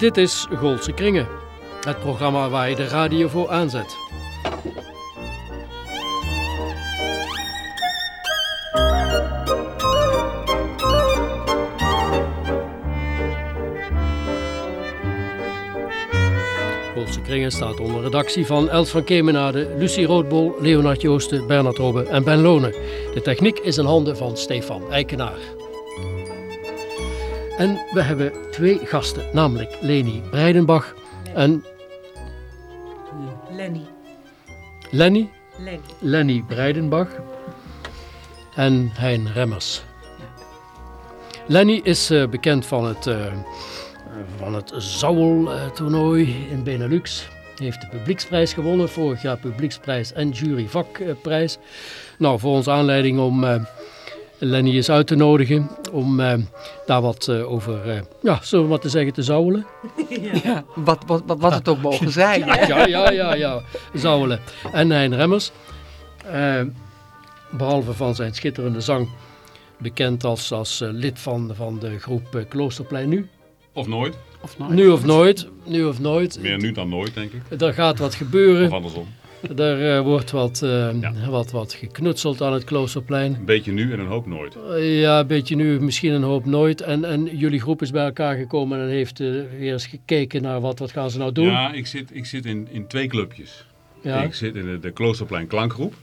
Dit is Goolse Kringen, het programma waar je de radio voor aanzet. Goolse Kringen staat onder redactie van Els van Kemenade, Lucie Roodbol, Leonard Joosten, Bernard Robbe en Ben Lonen. De techniek is in handen van Stefan Eikenaar. En we hebben twee gasten, namelijk Leni Breidenbach en Lenny. Lenny, Lenny. Lenny Breidenbach en Hein Remmers. Lenny is eh, bekend van het, eh van het Zouwel-toernooi in Benelux. Heeft de publieksprijs gewonnen, vorig jaar publieksprijs en juryvakprijs. Nou, voor ons aanleiding om eh, Lenny eens uit te nodigen om eh, daar wat eh, over, eh, ja, zullen we maar te zeggen, te zouwelen. Ja, wat, wat, wat, wat het ook mogen zijn. hè? Ja, ja, ja, ja, Zouwelen. En Hein Remmers, eh, behalve van zijn schitterende zang, bekend als, als lid van, van de groep Kloosterplein Nu. Of nooit. Of nooit. Nu of nooit, nu of nooit. Meer nu dan nooit, denk ik. Er gaat wat Of gebeuren. andersom. Er eh, wordt wat, eh, Ja. wat, wat geknutseld aan het Kloosterplein. Een beetje nu en een hoop nooit. Eh, ja, een beetje nu, misschien een hoop nooit. En, en jullie groep is bij elkaar gekomen en heeft weer eens gekeken naar wat, wat gaan ze nou doen. Ja, ik zit, ik zit in, in twee clubjes. Ja. Ik zit in de, de Kloosterplein Klankgroep.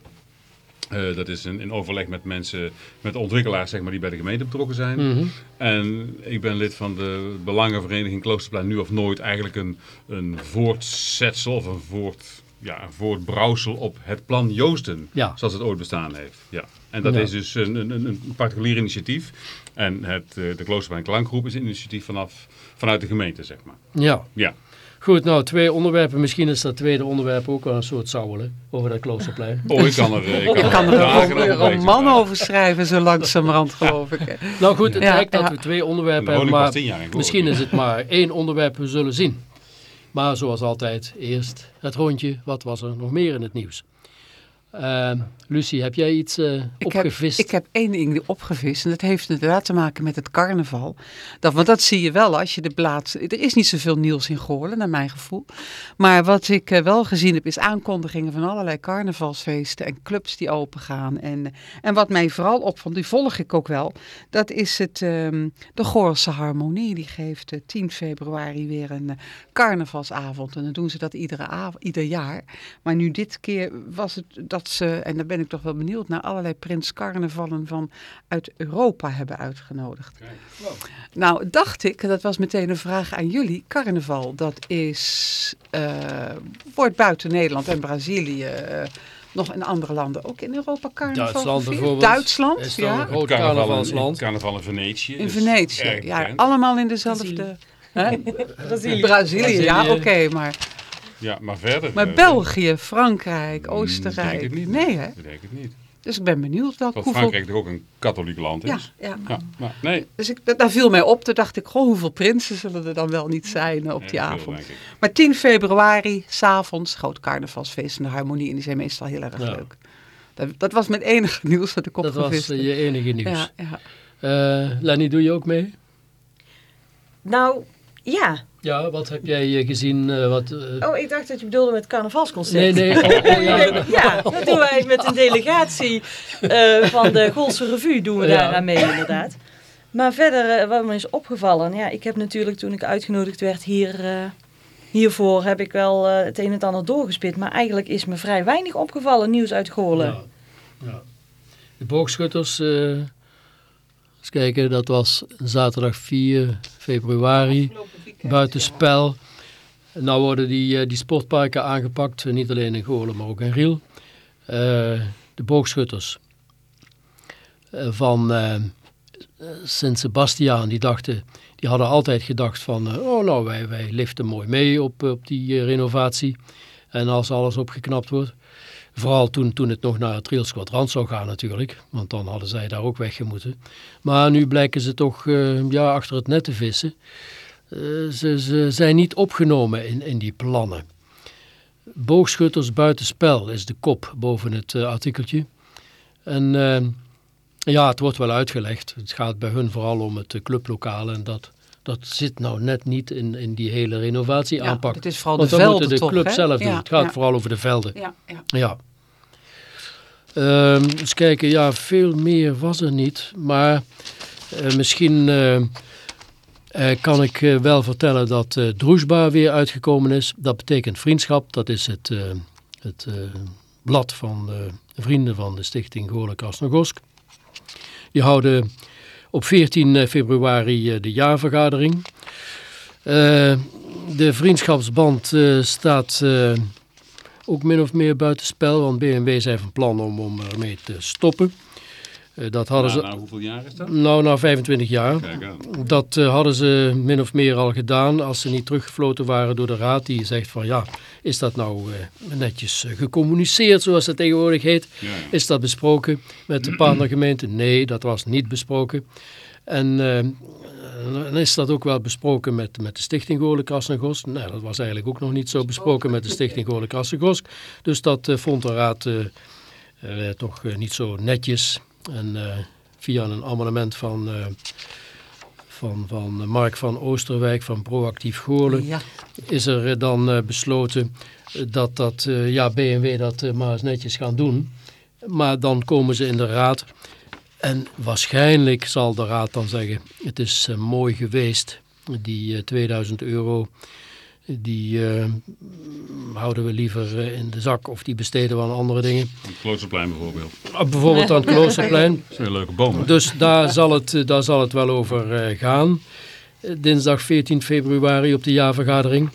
Dat is in, in overleg met mensen, met ontwikkelaars zeg maar, die bij de gemeente betrokken zijn. Mhm. En ik ben lid van de Belangenvereniging Kloosterplein Nu of Nooit. Eigenlijk een, een voortzetsel of een, voort, ja, een voortbrouwsel op het plan Joosten. Ja. Zoals het ooit bestaan heeft. Ja. En dat Ja. is dus een, een, een particulier initiatief. En het, eh, de Kloosterplein Klankgroep is een initiatief vanaf, vanuit de gemeente, zeg maar. ja. Ja. Goed, nou twee onderwerpen. Misschien is dat tweede onderwerp ook wel een soort zouwelen over dat kloosterplein. Oh, ik kan er, eh, ik kan Ik er kan er een roman over schrijven, zo langzamerhand geloof ik. Nou goed, het Ja, lijkt dat we twee En onderwerpen hebben, maar misschien is het maar één onderwerp, we zullen zien. Maar zoals altijd, eerst het rondje. Wat was er nog meer in het nieuws? Ehm, Lucie, heb jij iets eh, Ik heb, opgevist? ik heb één ding opgevist en dat heeft inderdaad te maken met het carnaval. Dat, want dat zie je wel als je de plaats... Er is niet zoveel nieuws in Goorlen, naar mijn gevoel. Maar wat ik eh, wel gezien heb is aankondigingen van allerlei carnavalsfeesten en clubs die open gaan. En, en wat mij vooral opvalt, die volg ik ook wel, dat is het, ehm, de Goorlse Harmonie. Die geeft eh, 10 februari weer een eh, carnavalsavond. En dan doen ze dat iedere ieder jaar. Maar nu dit keer was het dat ze, en daar ben ik toch wel benieuwd naar, allerlei prins carnavallen van uit Europa hebben uitgenodigd. Nou, dacht ik, dat was meteen een vraag aan jullie. Carnaval, dat is, eh, wordt buiten Nederland en Brazilië, eh, nog in andere landen ook in Europa carnaval Duitsland gevierd? bijvoorbeeld. Duitsland, Is ja. een groot Carnaval in, carnavalsland. carnaval in Venetië. In Venetië, ja, allemaal in dezelfde... Hè? Brazilië. Brazilië, ja, oké, maar, Ja, maar verder... maar eh, België, Frankrijk, mm, Oostenrijk, Denk het niet. nee hè? Ik denk het niet. Dus ik ben benieuwd welk Want hoeveel... Frankrijk toch ook een katholiek land is. ja. Ja, maar nee. Dus ik, dat, daar viel mij op, toen dacht ik, goh, hoeveel prinsen zullen er dan wel niet zijn op Nee, die veel, avond. denk ik. Maar 10 februari, s'avonds, groot carnavalsfeest en de harmonie. En die zijn meestal heel erg Ja. leuk. Dat, dat was mijn enige nieuws dat ik Dat opgevist was heb. eh, je enige nieuws. Ja, ja. Eh, Lenny, doe je ook mee? Nou, ja. Ja, wat heb jij eh, gezien? eh, wat, eh, Oh, ik dacht dat je bedoelde met carnavalsconcert. nee, nee. oh, oh, ja. Ja, dat doen wij met een delegatie eh, van de Golse Revue doen we Ja. daar aan mee inderdaad. Maar verder, wat me is opgevallen, ja, ik heb natuurlijk toen ik uitgenodigd werd hier, eh, hiervoor, heb ik wel het een en het ander doorgespit. Maar eigenlijk is me vrij weinig opgevallen nieuws uit Goorlen. Ja, ja. De boogschutters, eh, eens kijken, dat was zaterdag 4 februari, buitenspel. Nou worden die, eh, die sportparken aangepakt, eh, niet alleen in Goorlen, maar ook in Riel. Eh, de boogschutters van eh Sint-Sebastiaan, die dachten, die hadden altijd gedacht van, oh nou, wij, wij liften mooi mee op, op die renovatie. En als alles opgeknapt wordt. Vooral toen, toen het nog naar het Riels zou gaan natuurlijk. Want dan hadden zij daar ook weggemoeten. Maar nu blijken ze toch ja, achter het net te vissen. Eh, ze, ze zijn niet opgenomen in, in die plannen. Boogschutters buitenspel is de kop boven het eh, artikeltje. En eh, ja, het wordt wel uitgelegd. Het gaat bij hun vooral om het clublokaal en dat, dat zit nou net niet in, in die hele renovatie Ja, aanpak. het is vooral Want de dat velden moeten de toch, club hè? zelf doen. Ja, het gaat ja. vooral over de velden. Ja, ja. Ja. Ehm, eens kijken, ja, veel meer was er niet. Maar misschien kan ik eh, wel vertellen dat eh Droesba weer uitgekomen is. Dat betekent vriendschap. Dat is het, eh, het eh, blad van de vrienden van de stichting Goorle Krasnogosk. Die houden op 14 februari eh, de jaarvergadering. Eh, de vriendschapsband eh, staat eh, ook min of meer buitenspel, want BMW zijn van plan om, om ermee te stoppen. Eh, dat hadden Nou, ze, nou, hoeveel jaar is dat? nou, na 25 jaar. Kijk aan. Dat eh, hadden ze min of meer al gedaan als ze niet teruggefloten waren door de raad. Die zegt van ja, is dat nou eh, netjes gecommuniceerd zoals het tegenwoordig heet? Ja, ja. Is dat besproken met de partnergemeente? Nee, dat was niet besproken. En dan is dat ook wel besproken met, met de Stichting Goorle. Nou, dat was eigenlijk ook nog niet zo besproken met de Stichting Goorle Krasnogosk. Dus dat vond de raad toch niet zo netjes. En eh, via een amendement van, eh, van, van Mark van Oosterwijk van Proactief Goorlen Ja. is er eh, dan besloten dat, dat ja, BMW dat maar eens netjes gaan doen. Maar dan komen ze in de raad en waarschijnlijk zal de raad dan zeggen, het is mooi geweest, die eh, 2000 euro, die eh, houden we liever eh, in de zak of die besteden we aan andere dingen. Het Kloosterplein bijvoorbeeld. Ah, bijvoorbeeld aan het Kloosterplein. Dat is een leuke boom. hè? Dus daar zal het, eh, daar zal het wel over eh, gaan. Dinsdag 14 februari op de jaarvergadering.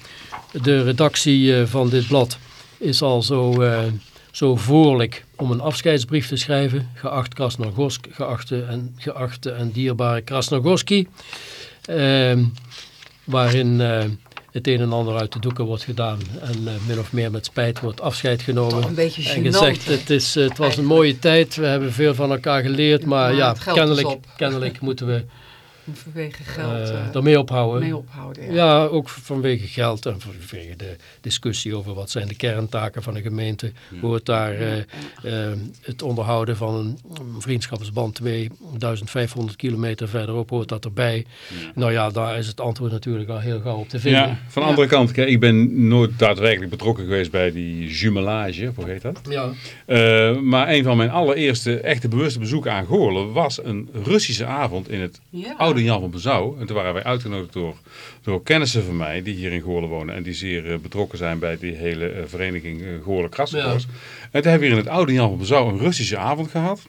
De redactie eh, van dit blad is al zo, eh, zo voorlijk om een afscheidsbrief te schrijven. Geacht Krasnogorsk, geachte en, geachte en dierbare Krasnogorski. Ehm, waarin eh, het een en ander uit de doeken wordt gedaan. En eh, min of meer met spijt wordt afscheid genomen. Een beetje En gezegd, het, is, het was een mooie tijd, we hebben veel van elkaar geleerd, maar Maar ja, kennelijk, kennelijk moeten we Vanwege geld eh eh, ermee ophouden. mee ophouden. Ja. Ja, ook vanwege geld en vanwege de discussie over wat zijn de kerntaken van een gemeente. Hoort daar eh, het onderhouden van een vriendschapsband 2500 kilometer verderop, hoort dat erbij. Nou ja, daar is het antwoord natuurlijk al heel gauw op te vinden. Ja, van de andere kant, kijk, ik ben nooit daadwerkelijk betrokken geweest bij die jumelage, hoe heet dat? Ja. Eh, maar een van mijn allereerste echte bewuste bezoeken aan Goorlen was een Russische avond in het Ja. Oude Jan van Bezouw. En toen waren wij uitgenodigd door, door kennissen van mij die hier in Goorlen wonen en die zeer eh, betrokken zijn bij die hele eh, vereniging uh, Goorlen Krassenkoers. En toen hebben we hier in het oude Jan van Bezouw een Russische avond gehad.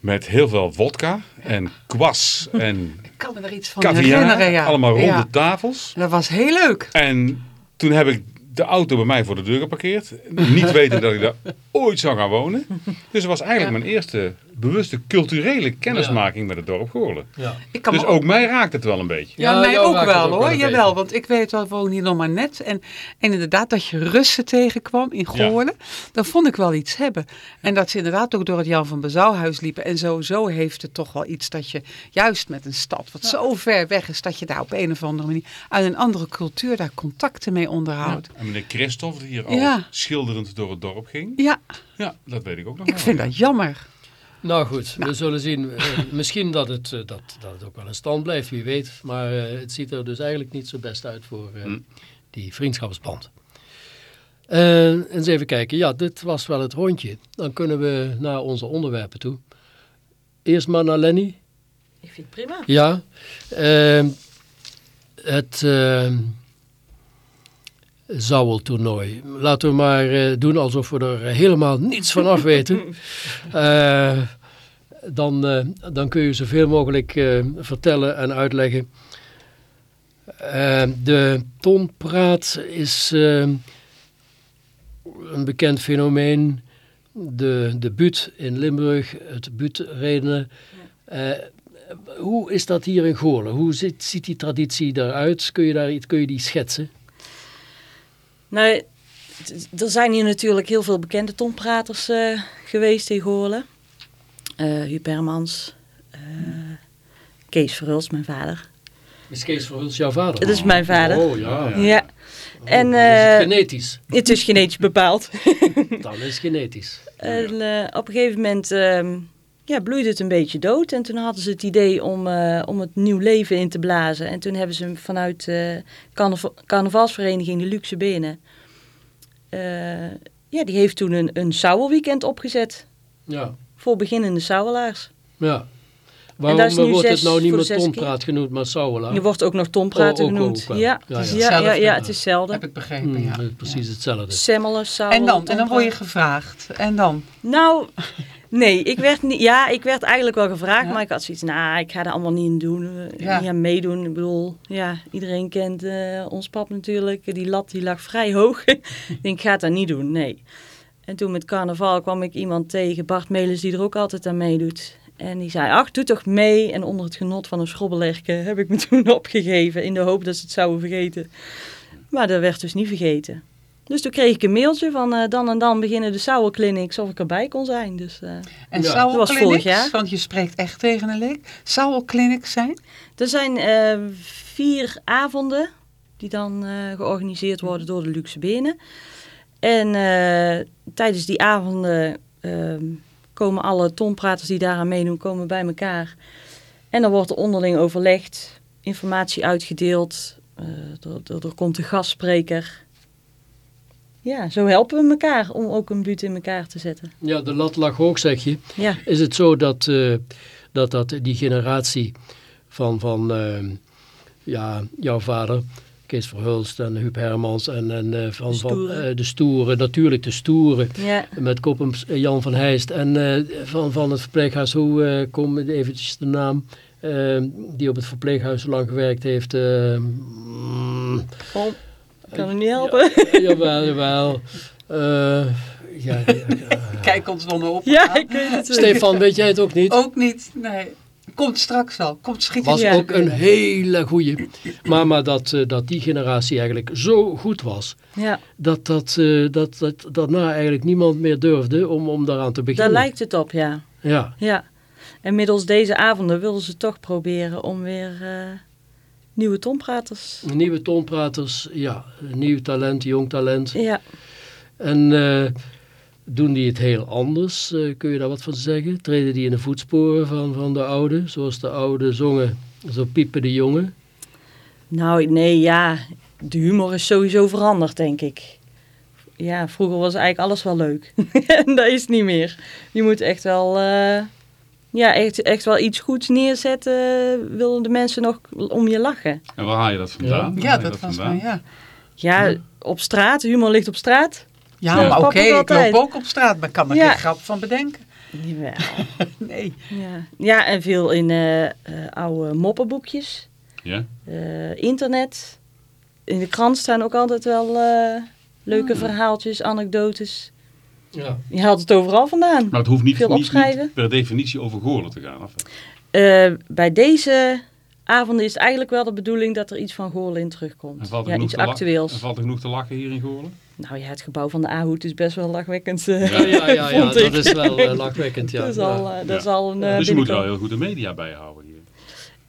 Met heel veel vodka en kwas en Ik kan me er iets van caviar. herinneren. Ja. Allemaal ronde Ja. tafels. Dat was heel leuk. En toen heb ik de auto bij mij voor de deur geparkeerd. Niet weten dat ik daar ooit zou gaan wonen. Dus het was eigenlijk Ja. mijn eerste bewuste culturele kennismaking met het dorp Goorlen. Ja. Dus ook mij raakt het wel een beetje. Ja, Ja, mij ook wel ook hoor. Jawel, want ik weet wel, we wonen hier nog maar net. En, en inderdaad, dat je Russen tegenkwam in Goorlen, dat vond ik wel iets hebben. En dat ze inderdaad ook door het Jan van Bezouwhuis liepen. En sowieso heeft het toch wel iets dat je, juist met een stad wat zo ver weg is, dat je daar op een of andere manier uit een andere cultuur daar contacten mee onderhoudt. En meneer Christophe die hier al schilderend door het dorp ging. Ja, Ja, dat weet ik ook nog ik wel, vind dat jammer. Nou goed, we zullen zien. Eh, misschien dat het, eh, dat, dat het ook wel in stand blijft, wie weet. Maar eh, het ziet er dus eigenlijk niet zo best uit voor eh, Hm. die vriendschapsband. Eh, eens even kijken. Ja, dit was wel het rondje. Dan kunnen we naar onze onderwerpen toe. Eerst maar naar Lenny. Ik vind het prima. Ja. het Zouweltoernooi. Laten we maar eh, doen alsof we er helemaal niets van af weten. Eh, dan, eh, dan kun je zoveel mogelijk vertellen en uitleggen. De tonpraat is een bekend fenomeen. De, de buut in Limburg, het buutredenen. Eh, hoe is dat hier in Goorlen? Hoe ziet, ziet die traditie eruit? Kun je, daar, iets- kun je die schetsen? Nou, er zijn hier natuurlijk heel veel bekende tonpraters eh, geweest in Goorlen. Eh Huub Hermans, eh, Kees Verhulst, mijn vader. Is Kees Verhulst jouw vader? Dat is mijn vader. Oh ja. Ja. En Oh, dan is het genetisch. het is genetisch bepaald. Dan is het genetisch. En op een gegeven moment ehm, ja, bloeide het een beetje dood. En toen hadden ze het idee om, eh, om het nieuw leven in te blazen. En toen hebben ze vanuit de carnaval, carnavalsvereniging de Luxe Benen... eh, ja, die heeft toen een, een sauwelweekend opgezet Ja, voor beginnende sauwelaars. ja. Waarom wordt zes- het nou niet meer tompraat genoemd, maar sauwela? Je wordt ook nog tompraten Oh, ook- genoemd. ook wel. ja, Ja, ja. ja, ja, het is hetzelfde. Heb ik begrepen, Hmm, ja. precies hetzelfde. Semmelen, sauwelen, En dan? En dan word je tompraat. gevraagd. En dan? Nou, nee, ik werd, niet, ja, ik werd eigenlijk wel gevraagd, Ja? maar ik had zoiets, nou, ik ga er allemaal niet in doen, eh, Ja. niet aan meedoen. Ik bedoel, ja, iedereen kent eh, ons pap natuurlijk, die lat die lag vrij hoog. ik denk, ik ga het daar niet doen, nee. En toen met carnaval kwam ik iemand tegen, Bart Melis, die er ook altijd aan meedoet. En die zei, ach, doe toch mee. En onder het genot van een schrobbelerke heb ik me toen opgegeven, in de hoop dat ze het zouden vergeten. Maar dat werd dus niet vergeten. Dus toen kreeg ik een mailtje van eh, dan en dan beginnen de Sour Clinics of ik erbij kon zijn. Dus eh, En Ja. zou Dat was vorig jaar. want je spreekt echt tegen een leek. Zou er clinics zijn? er zijn eh, vier avonden die dan eh, georganiseerd worden door de Luxe Benen. En eh, tijdens die avonden ehm, komen alle tompraters die daaraan meedoen komen bij elkaar. En dan wordt er onderling overlegd, informatie uitgedeeld. er, er komt een gastspreker. Ja, zo helpen we elkaar om ook een buurt in elkaar te zetten. Ja, de lat lag hoog, zeg je. Ja, Is het zo dat, eh, dat, dat die generatie van, van eh, ja, jouw vader, Kees Verhulst en Huub Hermans en, en eh, van, De van de stoere, natuurlijk de stoere, ja. met Koppens eh, Jan van Heijst en van, van het verpleeghuis, hoe kom eventjes de naam, die op het verpleeghuis lang gewerkt heeft. mm, kan hem niet helpen. jawel, jawel. Eh, ja, ja, ja. Kijk ons dan op. Ja, ik weet het. Stefan, weet jij het ook niet? Ook niet, nee. Komt straks wel. Komt schiet was Ja. ook een hele goeie. Maar, maar dat, eh, dat die generatie eigenlijk zo goed was, Ja, dat, dat, eh, dat, dat daarna eigenlijk niemand meer durfde om, om daaraan te daar beginnen. lijkt het op, ja. Ja, ja. En middels deze avonden wilden ze toch proberen om weer eh, nieuwe tompraters... nieuwe toonpraters, ja, nieuw talent, jong talent. Ja, En eh, doen die het heel anders? Eh, kun je daar wat van zeggen? Treden die in de voetsporen van, van de oude, zoals de oude zongen, zo piepen de jongen? nou nee, ja. De humor is sowieso veranderd, denk ik. Ja, vroeger was eigenlijk alles wel leuk. en dat is niet meer. Je moet echt wel... eh, ja, echt, echt wel iets goeds neerzetten, willen de mensen nog om je lachen. En waar haal je dat vandaan? Ja, dat was vandaan? maar, ja. Ja, op straat, humor ligt op straat. Ja, Ja. maar oké, ik altijd. loop ook op straat, maar ik kan er Ja. geen grap van bedenken. Jawel. Nee. Ja, ja en veel in eh, eh, oude moppenboekjes, Ja? eh, internet. In de krant staan ook altijd wel eh, leuke verhaaltjes, anekdotes. Ja. Je haalt het overal vandaan. Maar het hoeft niet, Veel niet, opschrijven. niet per definitie over Goorlen te gaan. Of? Eh, bij deze avonden is het eigenlijk wel de bedoeling dat er iets van Goorlen in terugkomt. En valt er Ja, genoeg iets actueels. En valt er genoeg te lachen hier in Goorlen? Nou ja, het gebouw van de A-hoed is best wel lachwekkend. eh, Ja, ja, ja, ja, dat is wel eh, lachwekkend. Ja. dat is al, dat Ja. is al een dus je moet wel heel goed de media bijhouden hier.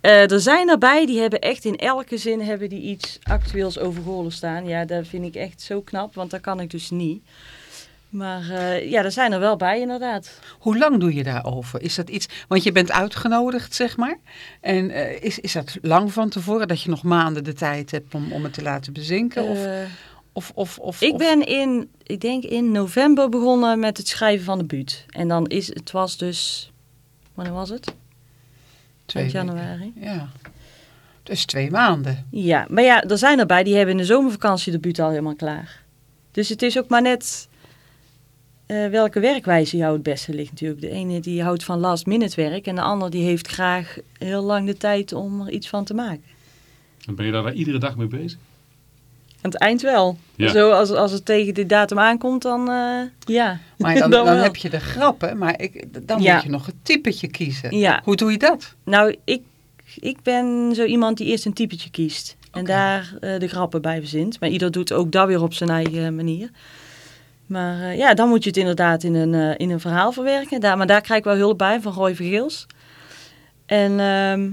Eh, er zijn erbij, die hebben echt in elke zin hebben die iets actueels over Goorlen staan. Ja, dat vind ik echt zo knap, want dat kan ik dus niet. Maar eh, ja, er zijn er wel bij inderdaad. Hoe lang doe je daarover? Is dat iets, want je bent uitgenodigd, zeg maar. En eh, is, is dat lang van tevoren, dat je nog maanden de tijd hebt om, om het te laten bezinken? Of, Eh, of, of, of, ik ben in, ik denk in november begonnen met het schrijven van de buut. En dan is het was dus, wanneer was het? Twee Eind weken. januari. Ja. Dus twee maanden. Ja, maar ja, er zijn erbij die hebben in de zomervakantie de buut al helemaal klaar. Dus het is ook maar net eh, welke werkwijze jou het beste ligt natuurlijk. De ene die houdt van last minute werk en de ander die heeft graag heel lang de tijd om er iets van te maken. En ben je daar iedere dag mee bezig? Aan het eind wel. Ja. Zo als, als het tegen die datum aankomt, dan eh, ja. Maar dan, Dan dan wel. heb je de grappen, maar ik, dan Ja. moet je nog het typetje kiezen. Ja. Hoe doe je dat? Nou, ik, ik ben zo iemand die eerst een typetje kiest. En daar eh, de grappen bij verzint. Maar ieder doet ook dat weer op zijn eigen manier. Maar eh, ja, dan moet je het inderdaad in een, eh, in een verhaal verwerken. Daar, maar daar krijg ik wel hulp bij van Roy Vergeels. En ehm,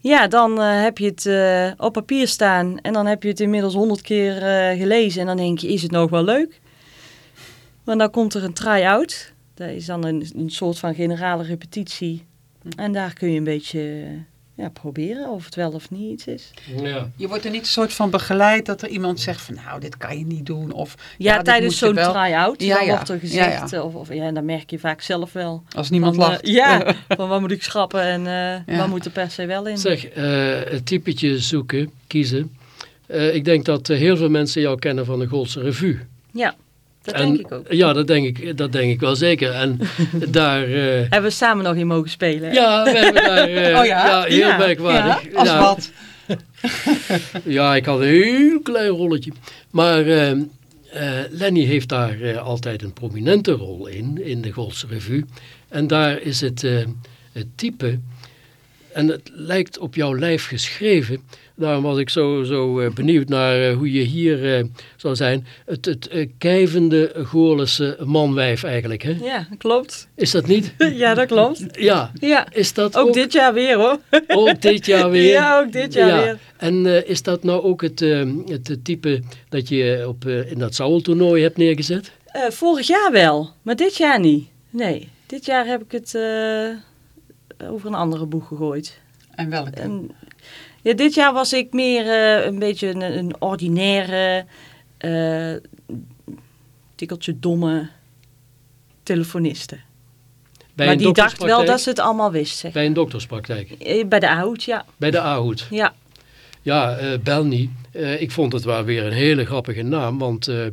ja, dan eh, heb je het op papier staan. En dan heb je het inmiddels honderd keer gelezen. En dan denk je, is het nog wel leuk? Want dan komt er een try-out. Dat is dan een, een soort van generale repetitie. En daar kun je een beetje ja, proberen of het wel of niet iets is. Ja. Je wordt er niet een soort van begeleid dat er iemand zegt van nou, dit kan je niet doen. Of Ja, tijdens zo'n wel. try-out Ja, dan ja. wordt er gezegd, ja. Of, of, ja, en dan merk je vaak zelf wel. Als niemand van, eh, lacht. ja, van wat moet ik schrappen en eh, Ja. wat moet er per se wel in. Zeg, eh, het typetje zoeken, kiezen. Eh, ik denk dat eh, heel veel mensen jou kennen van de Goldse Revue. Ja, dat En- denk ik ook. Ja, dat denk ik, dat denk ik wel zeker. En daar... eh, Hebben we samen nog in mogen spelen. hè? ja, we hebben daar... eh, Oh ja? heel Ja. merkwaardig. Als ja, wat? Ja, ik had een heel klein rolletje. Maar eh, eh, Lenny heeft daar eh, altijd een prominente rol in, in de Goldse Revue. En daar is het, eh, het type, en het lijkt op jouw lijf geschreven. Daarom was ik zo, zo eh, benieuwd naar eh, hoe je hier eh, zou zijn. Het, het kijvende Goorlense manwijf eigenlijk, hè? Ja, klopt. Is dat niet? Ja, dat klopt. Ja. Ja, Is dat ook ook, dit jaar weer hoor. ook dit jaar weer? Ja, ook dit jaar Ja. weer. En is dat nou ook het, eh, het type dat je op, in dat Saul-toernooi hebt neergezet? Vorig jaar wel, maar dit jaar niet. Nee, dit jaar heb ik het over een andere boeg gegooid. En welke? En, ja, dit jaar was ik meer eh, een beetje een, een ordinaire, eh tikkeltje domme telefoniste. Bij maar die dacht wel dat ze het allemaal wist, zeg. Bij een dokterspraktijk, Eh, Bij de Ahout, ja. bij de Ahoed. Ja, Ja, eh Belny. Eh, ik vond het wel weer een hele grappige naam, want eh,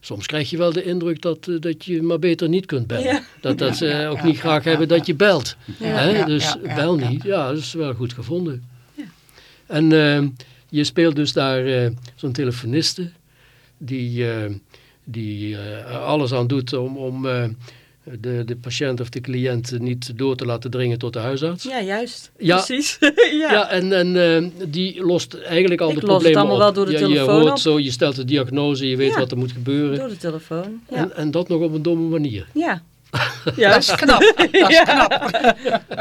soms krijg je wel de indruk dat, eh, dat je maar beter niet kunt bellen. Ja. Dat, dat ze Ja, ook ja, niet ja, graag ja, hebben ja. dat je belt. Ja. Hè? Ja, dus ja, ja, bel ja. niet. Ja, dat is wel goed gevonden. En je speelt dus daar eh, zo'n telefoniste die, eh, die alles aan doet om, om eh, de, de patiënt of de cliënt niet door te laten dringen tot de huisarts. ja juist. Ja. Precies. Ja, ja. en, en eh, die lost eigenlijk al Ik de los het problemen allemaal op. wel door de Ja, telefoon Je hoort op. zo, je stelt de diagnose, je weet Ja. wat er moet gebeuren. Door de telefoon. Ja. En, en dat nog op een domme manier. ja. Dat is Juist. knap. Dat is Ja. knap.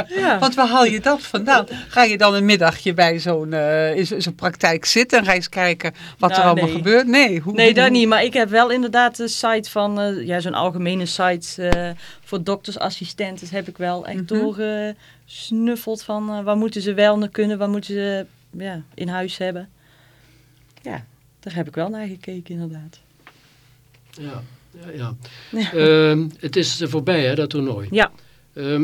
Ja. Want waar haal je dat vandaan? Ga je dan een middagje bij zo'n eh, in zo- zo'n praktijk zitten en ga je eens kijken wat er Nou, allemaal nee. gebeurt? Nee, hoe, Nee, dat hoe- niet. Maar ik heb wel inderdaad de site van, eh, ja, zo'n algemene site eh, voor doktersassistenten heb ik wel echt Mhm. doorgesnuffeld van eh, waar moeten ze wel naar kunnen, waar moeten ze ja, in huis hebben. Ja, daar heb ik wel naar gekeken inderdaad. Ja, ja. Ehm, het is voorbij hè, dat toernooi. Ja, Ehm,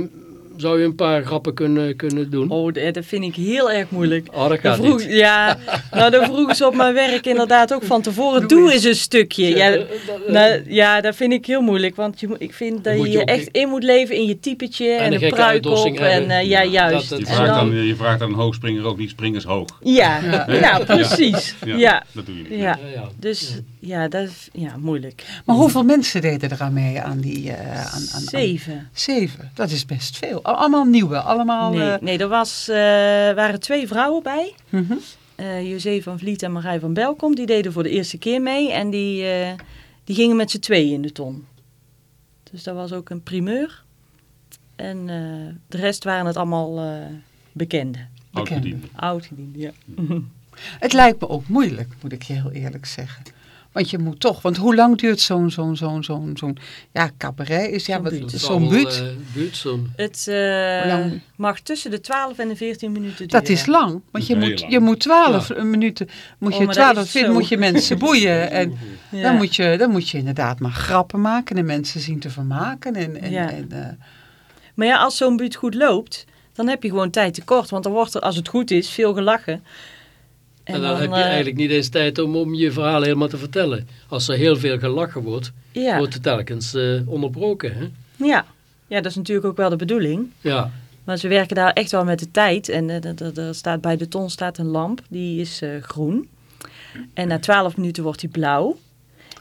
zou je een paar grappen kunnen, kunnen doen? oh, dat vind ik heel erg moeilijk. Oh, dat Dan gaat vroeg, niet. ja, nou dan vroegen ze op mijn werk inderdaad ook van tevoren, Doe eens. een stukje. Ja, Eh, dat- eh, nou, ja, dat vind ik heel moeilijk, want je, ik vind dat je je echt in moet leven in je typetje en, een een gekke pruik op. En eh, ja, juist. dat- Je dat- En vraagt, dan- dan, je vraagt aan een hoogspringer ook niet springershoog. Ja, ja, precies. Ja, Ja, Dat doe je niet. ja. ja, ja. Dus ja, dat is ja, moeilijk. Maar hoeveel mensen deden er aan mee aan die... eh, aan, aan, aan- Zeven. Zeven. Dat is best veel. Al- Allemaal nieuwe. Allemaal... Nee, eh, nee er was, eh, waren twee vrouwen bij. eh José van Vliet en Marij van Belkom. Die deden voor de eerste keer mee. En die, eh, die gingen met z'n tweeën in de ton. Dus dat was ook een primeur. En eh, de rest waren het allemaal eh bekenden. Oud-gediende. Oud-gedienden, ja. Het lijkt me ook moeilijk, moet ik je heel eerlijk zeggen. Want je moet toch, want hoe lang duurt zo'n, zo'n, zo'n, zo'n, zo'n, ja, cabaret is, ja, Zo'n wat, buurt. zo'n buurt. Uh, buurt zo'n... Het eh, mag tussen de 12 en de 14 minuten duren. Dat is lang, want je moet, lang. je moet twaalf minuten, moet Oh, je maar dat twaalf is vindt, zo. moet je mensen boeien. En Ja. dan, moet je, dan moet je inderdaad maar grappen maken en mensen zien te vermaken. En, en, Ja. en, eh, Maar ja, als zo'n buurt goed loopt, dan heb je gewoon tijd tekort. Want dan wordt er, als het goed is, veel gelachen. En, dan, heb je eh, eigenlijk niet eens tijd om, om je verhaal helemaal te vertellen. Als er heel veel gelachen wordt, ja, wordt het telkens eh, onderbroken. Hè? ja. ja, dat is natuurlijk ook wel de bedoeling. Ja, Maar ze werken daar echt wel met de tijd. En eh, er- staat bij de ton staat een lamp, die is groen. En na 12 minuten wordt die blauw.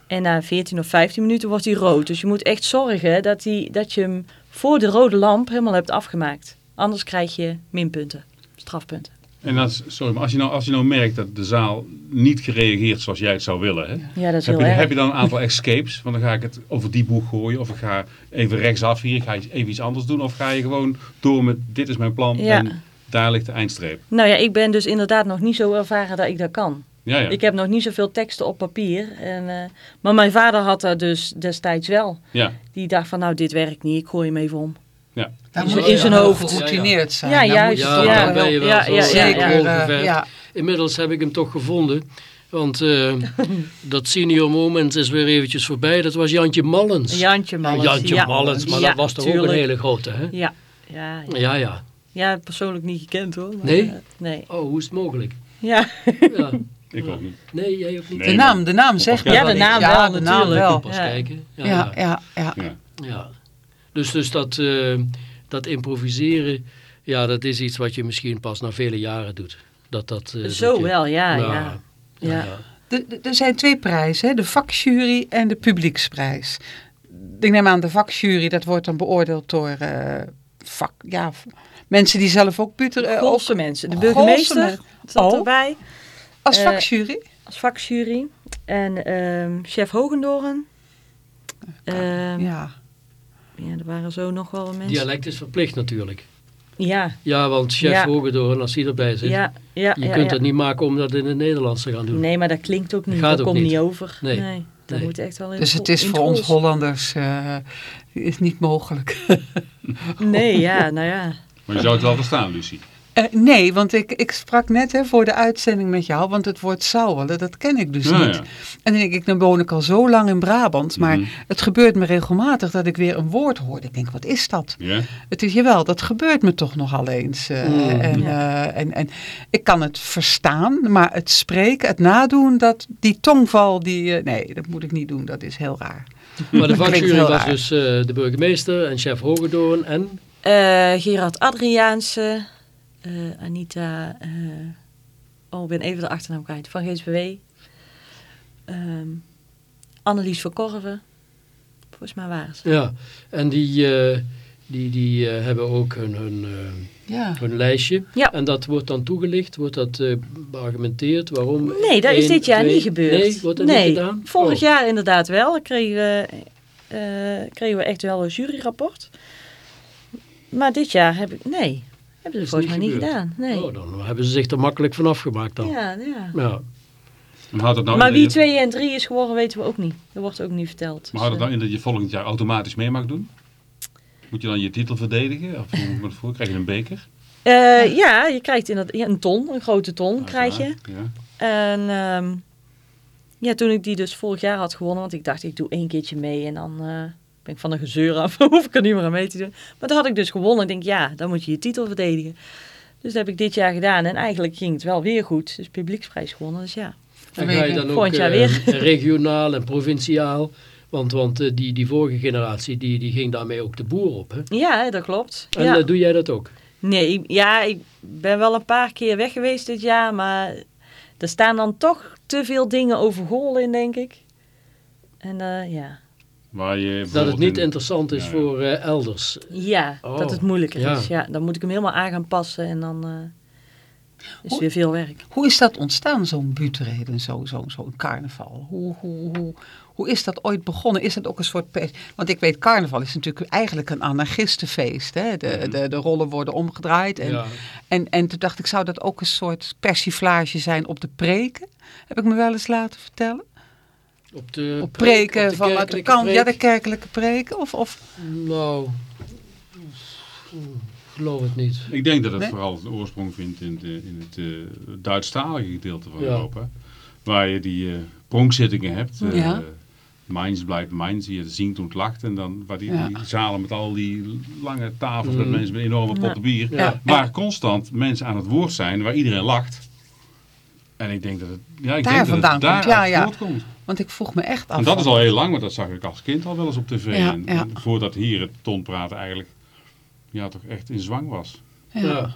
En na 14 of 15 minuten wordt die rood. Dus je moet echt zorgen dat, die, dat je hem voor de rode lamp helemaal hebt afgemaakt. Anders krijg je minpunten, strafpunten. En is, sorry, maar als je, nou, als je nou merkt dat de zaal niet gereageerd zoals jij het zou willen, hè, Ja, dat is heb, heel je, erg. heb je dan een aantal escapes? Want dan ga ik het over die boeg gooien, of ik ga even rechtsaf hier, ik ga even iets anders doen, of ga je gewoon door met dit is mijn plan Ja. en daar ligt de eindstreep. Nou ja, ik ben dus inderdaad nog niet zo ervaren dat ik dat kan. Ja, ja. Ik heb nog niet zoveel teksten op papier. En, eh, maar mijn vader had dat dus destijds wel. ja. Die dacht van nou dit werkt niet, ik gooi hem even om. Daar In moet in zijn hoofd. geroutineerd zijn. Ja, juist. Ja, ja, dan ben je wel ja, zo ja, Zeker. ja. eh, ja. Inmiddels heb ik hem toch gevonden. Want eh, dat senior moment is weer eventjes voorbij. Dat was Jantje Mallens. Jantje Mallens. Jantje ja. Mallens, maar Ja, dat was toch ook een hele grote, hè? Ja, ja, ja. Ja, ja. ja, persoonlijk niet gekend hoor. maar, Nee? eh, nee. Oh, hoe is het mogelijk? Ja, Ja. Ik ook niet. Nee, jij ook niet? Nee, De naam, de naam zegt Ja, de naam wel, Ja, de naam natuurlijk. wel. Pas Ja. kijken. Ja, Ja, ja. ja, ja. Ja. ja. Dus, dus dat, eh, dat improviseren, ja, dat is iets wat je misschien pas na vele jaren doet. Dat, dat, eh, zo dat je- wel, ja, Nou, ja. ja, Ja. Er zijn twee prijzen, hè? de vakjury en de publieksprijs. Ik neem aan de vakjury, dat wordt dan beoordeeld door eh, vak, ja, mensen die zelf ook ook Golse mensen. De Golse burgemeester zat Oh. erbij als vakjury. als vakjury. En ehm, chef Hogendoren. Ehm, ja. Ja. er waren zo nog wel mensen. Dialect is verplicht natuurlijk. Ja, Ja, want chef Ja. Als hij erbij zit, ja, ja. je ja, kunt ja. het niet maken om dat in het Nederlands te gaan doen. Nee, maar dat klinkt ook niet. Gaat dat ook komt niet. niet over. Nee. Nee. dat Nee. moet echt wel in Dus het is voor ons. Hollanders eh, is niet mogelijk. Nee, ja, nou ja. Maar je zou het wel verstaan, Lucie. Eh, nee, want ik, ik sprak net hè, voor de uitzending met jou, want het woord sauwelen, dat ken ik dus Ja, niet. ja. En dan denk ik, dan woon ik al zo lang in Brabant, maar Mhm. het gebeurt me regelmatig dat ik weer een woord hoor. Ik denk, wat is dat? Ja? Het is, jawel, dat gebeurt me toch nogal eens. eh, Mm. en, eh, en, en ik kan het verstaan, maar het spreken, het nadoen, dat, die tongval, die, eh, nee, dat moet ik niet doen. Dat is heel raar. Maar de vakjury was raar. dus eh, de burgemeester en chef Hogendoorn en... Eh, Gerard Adriaanse, eh, Anita, eh, oh ik ben even de achternaam kwijt, van GSBW. Ehm Annelies Verkorven, volgens mij waren ze. Ja, en die, eh, die, die eh, hebben ook hun, hun, eh, Ja. hun lijstje. Ja. En dat wordt dan toegelicht, wordt dat eh, beargumenteerd, waarom... Nee, dat is dit jaar twee- niet gebeurd. Nee, wordt dat nee, niet gedaan? vorig Oh. jaar inderdaad wel. Kregen we, eh, kregen we echt wel een juryrapport. Maar dit jaar heb ik, nee, hebben ze volgens mij niet gedaan. Nee. Oh, dan hebben ze zich er makkelijk van afgemaakt dan. ja, ja. Ja. Het nou maar wie dat je- 2 en 3 is geworden, weten we ook niet. Dat wordt ook niet verteld. Maar houdt het Dus, nou in dat je volgend jaar automatisch mee mag doen? Moet je dan je titel verdedigen? Of hoe moet het voor? Krijg je een beker? eh, eh, ja, je krijgt inderdaad ja, een ton, een grote ton krijg je. Ja. En ehm, ja, toen ik die dus vorig jaar had gewonnen, want ik dacht ik doe één keertje mee en dan eh, ben ik van de gezeur af, hoef ik er niet meer aan mee te doen. Maar toen had ik dus gewonnen. Ik denk ja, dan moet je je titel verdedigen. Dus dat heb ik dit jaar gedaan en eigenlijk ging het wel weer goed. Dus publieksprijs gewonnen, dus ja. En ga je dan ook weer. regionaal en provinciaal? Want, want eh, die, die vorige generatie die, die ging daarmee ook de boer op. Hè? Ja, dat klopt. En ja. eh, doe jij dat ook? Nee, ik- ja, ik ben wel een paar keer weg geweest dit jaar, maar er staan dan toch te veel dingen over Goorlen in, denk ik. En ja. Waar je Dat het niet in- interessant is Ja, ja. voor eh, elders. Ja, Oh, dat het moeilijker ja. is. Ja, dan moet ik hem helemaal aan gaan passen en dan eh, is Hoe- weer veel werk. Hoe is dat ontstaan, zo'n buurtreden, zo'n zo, zo'n carnaval? Hoe, hoe, hoe, hoe is dat ooit begonnen? Is dat ook een soort... Want ik weet, carnaval is natuurlijk eigenlijk een anarchistenfeest. Hè? De, de, de rollen worden omgedraaid. En, Ja. en, en toen dacht ik, zou dat ook een soort persiflage zijn op de preken? Heb ik me wel eens laten vertellen? Op de Op preek, preken op de vanuit de kant, ja, de preek? kerkelijke preken? Of, of Nou, geloof het niet. Ik denk dat het Nee? vooral zijn oorsprong vindt in, de, in het eh Duitsstalige gedeelte van Ja. Europa. Waar je die eh, pronkzittingen hebt. eh Ja. Mainz blijft Mainz, je zingt en lacht. En dan waar die, Ja. die zalen met al die lange tafels Mm. met mensen met enorme potten bier. Ja. Waar constant mensen aan het woord zijn, waar iedereen lacht. En ik denk dat het, ja, ik Daar denk dat vandaan het daar komt, ja, ja. voortkomt. Want ik vroeg me echt af. En dat is al heel lang, want dat zag ik als kind al wel eens op tv. Ja, en, ja. voordat hier het tonpraten eigenlijk ja, toch echt in zwang was. Ja.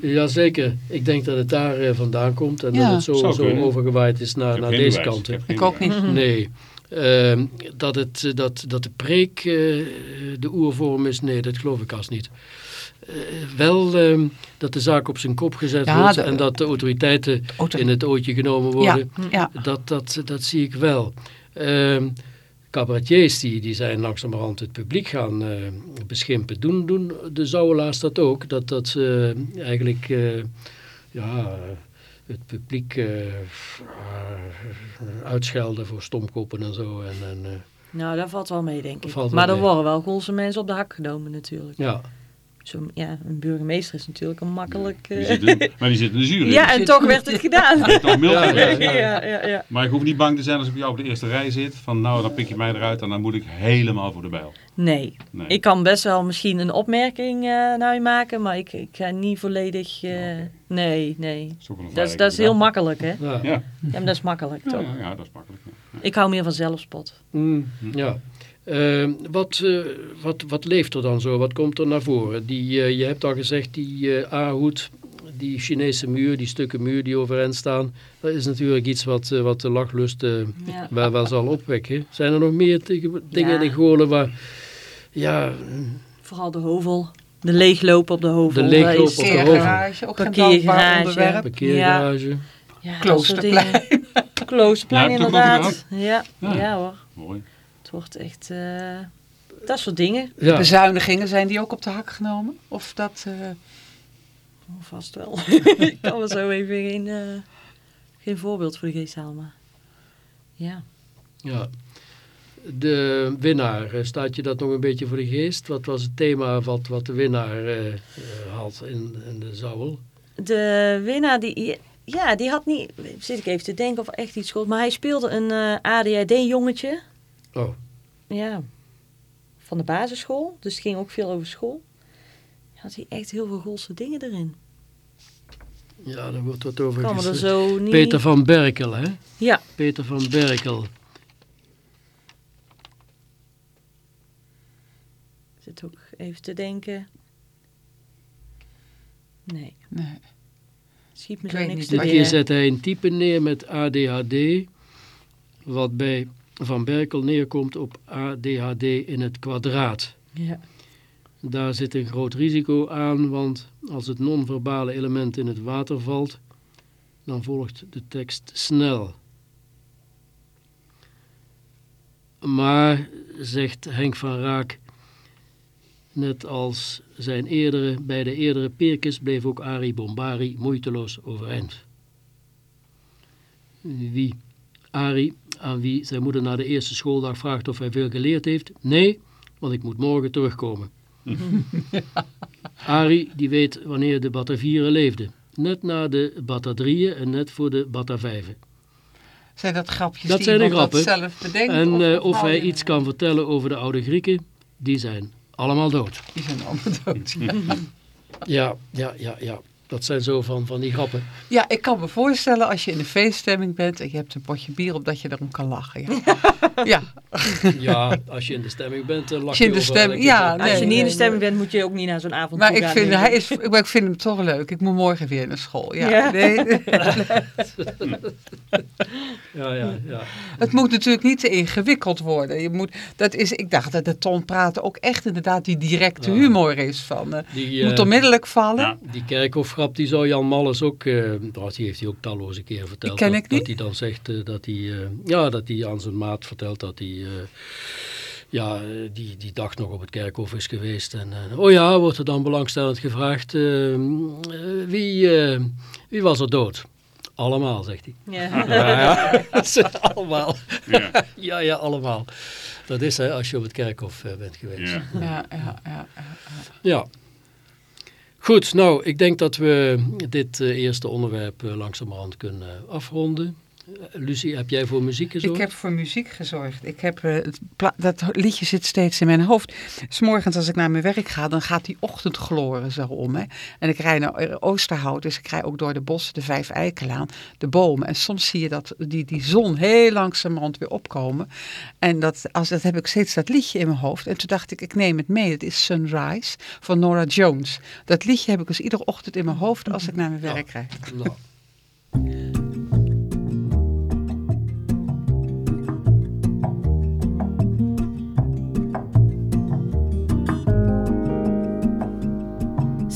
Jazeker. Ik denk dat het daar eh, vandaan komt en Ja. dat het zo, Zou zo kunnen. overgewaaid is Ik naar, naar deze bewijs. kant. geen Ik ook niet. Nee. Ehm, dat, het, eh, dat, dat de preek eh, de oervorm is, nee, dat geloof ik als niet. Eh, wel ehm, dat de zaak op zijn kop gezet Ja, wordt de- en dat de autoriteiten auto- in het ootje genomen worden. ja. Dat, dat, dat zie ik wel. Ehm cabaretiers die, die zijn langzamerhand het publiek gaan eh, beschimpen. Doen, doen de zouwelaars dat ook? Dat, dat ze eigenlijk eh, ja, het publiek uitschelden voor stomkoppen en zo. En, en, eh, Nou, dat valt wel mee, denk ik. Maar er worden wel Goolse mensen op de hak genomen natuurlijk. ja, Zo, ja, een burgemeester is natuurlijk een makkelijk... Die eh, zit in- maar die zit in de jury. ja, en toch werd het gedaan. Ja. Maar ik hoef niet bang te zijn als ik bij jou op de eerste rij zit. Van nou, dan pik je mij eruit en dan moet ik helemaal voor de bijl. Nee. Nee. Ik kan best wel misschien een opmerking eh, naar je maken, maar ik, ik ga niet volledig... eh, nee, nee. Dat is, dat is heel makkelijk, hè? ja. Ja. Ja, maar dat is makkelijk, toch? ja, ja, dat is makkelijk. ja. Ik hou meer van zelfspot. Mm, ja. Eh, wat, eh, wat, wat leeft er dan zo? Wat komt er naar voren? Die, eh, je hebt al gezegd, die eh A-hoed, die Chinese muur, die stukken muur die overeind staan. Dat is natuurlijk iets wat, wat de lachlust eh, Ja. wel, wel zal opwekken. Zijn er nog meer dingen Ja. in Goorlen waar... Ja, Vooral de hovel. De leegloop op de hovel. De leegloop op de hovel. Parkeergarage, ook Parkeergarage. onderwerp. parkeergarage. Ja, Kloosterplein. Kloosterplein, Ja, het ook inderdaad. Ja, Ja. ja. hoor. Mooi. Wordt echt... eh, dat soort dingen. Ja. Bezuinigingen, zijn die ook op de hak genomen? Of dat... eh, Oh, vast wel. ik kan er zo even geen, eh, geen voorbeeld voor de geest halen. Maar ja. Ja. De winnaar, eh, staat je dat nog een beetje voor de geest? Wat was het thema wat, wat de winnaar eh, eh, had in, in de Zouwel? De winnaar, die, ja, die had niet... Zit ik even te denken of echt iets goed... Maar hij speelde een eh, ADHD-jongetje. Oh, Ja. Van de basisschool. Dus het ging ook veel over school. Had hij echt heel veel Golse dingen erin. ja, daar wordt wat over kan er zo niet... Peter van Berkel, hè? Ja. Peter van Berkel. Zit ook even te denken. Nee, nee. schiet me zo niks niet. te Maar hier binnen. zet hij een type neer met ADHD, wat bij Van Berkel neerkomt op ADHD in het kwadraat. Ja. Daar zit een groot risico aan, want als het non-verbale element in het water valt, dan volgt de tekst snel. Maar, zegt Henk van Raak, net als zijn eerdere, bij de eerdere Peerkes bleef ook Ari Bombari moeiteloos overeind. Wie? Ari, aan wie zijn moeder na de eerste schooldag vraagt of hij veel geleerd heeft? Nee, want ik moet morgen terugkomen. Ari, die weet wanneer de Batavieren leefden. Net na de Batadrieën en net voor de Batavijven. Zijn dat grapjes Dat die zijn de grappen. zelf bedenkt? En eh, of hij iets kan vertellen over de oude Grieken, die zijn allemaal dood. Die zijn allemaal dood. Ja. Ja, ja, ja, ja. Dat zijn zo van, van die grappen. ja, ik kan me voorstellen als je in een feeststemming bent en je hebt een potje bier op dat je erom kan lachen. Ja, ja. Ja, als je in de stemming bent, dan lach Als je in de stemming- ja, grap. Als je Nee, niet in nee, de stemming bent, moet je ook niet naar zo'n avond maar ik vind, hij is, maar ik vind hem toch leuk. Ik moet morgen weer naar school. Ja. Ja. Nee, Ja, ja, ja. het moet natuurlijk niet te ingewikkeld worden. Je moet, dat is, ik dacht dat de Ton praten ook echt inderdaad die directe Ja. humor is. Van, eh, Die, moet eh, onmiddellijk vallen. Ja. Die kerkhofgrap, die zou Jan Malles ook, eh, trouwens, die heeft hij ook talloze keer verteld. Dat, ik niet. Dat hij dan zegt eh, dat hij, eh, ja, dat hij aan zijn maat vertelt dat hij, eh, ja, die, die dag nog op het kerkhof is geweest. En, eh, oh ja, wordt er dan belangstellend gevraagd, wie, eh, wie was er dood? Allemaal, zegt hij. Ja. Ja, ja, allemaal. Ja. Ja, ja, allemaal. Dat is hè, als je op het kerkhof bent geweest. Ja. Ja, ja, ja, ja. Ja. Goed, nou, ik denk dat we dit eh, eerste onderwerp eh, langzamerhand kunnen afronden. Lucie, heb jij voor muziek gezorgd? Ik heb voor muziek gezorgd. Ik heb, het pla- dat liedje zit steeds in mijn hoofd. S morgens als ik naar mijn werk ga, dan gaat die ochtendgloren zo om. Hè. En ik rij naar Oosterhout, dus ik rij ook door de bossen, de Vijf Eikelaan, de bomen. En soms zie je dat, die, die zon heel langzamerhand weer opkomen. En dat, als, dat heb ik steeds dat liedje in mijn hoofd. En toen dacht ik, ik neem het mee. Het is Sunrise van Nora Jones. Dat liedje heb ik dus iedere ochtend in mijn hoofd als ik naar mijn werk rijd. Nou,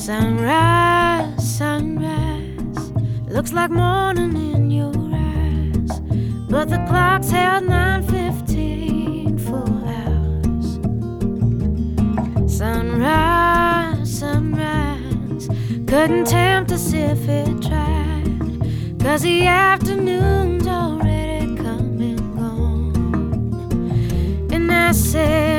Sunrise, sunrise, looks like morning in your eyes, but the clock's held 9:15 for hours. Sunrise, sunrise, couldn't tempt us if it tried, Cause the afternoon's already come and gone. And I said,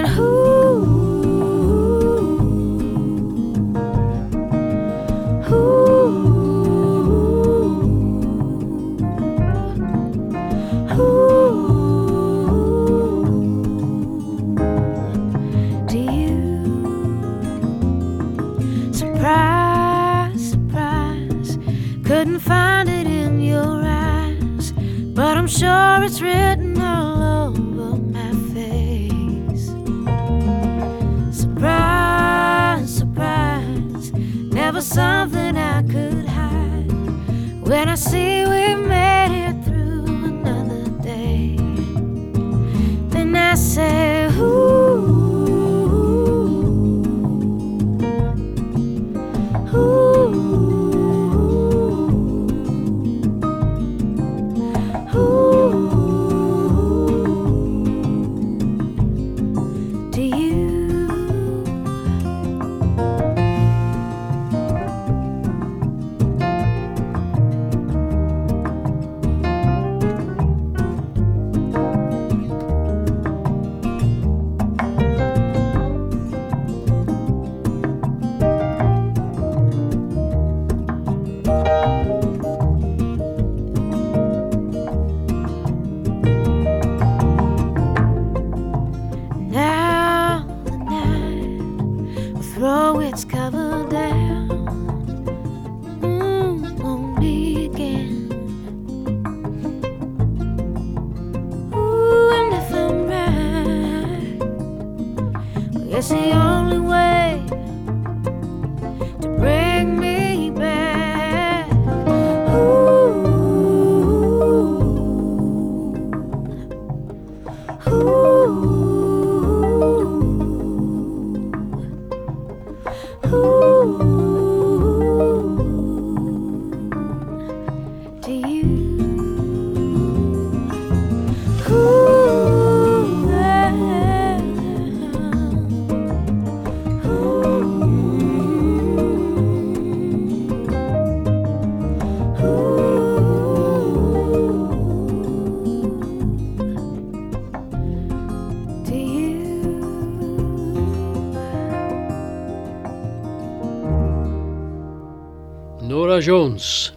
Jones.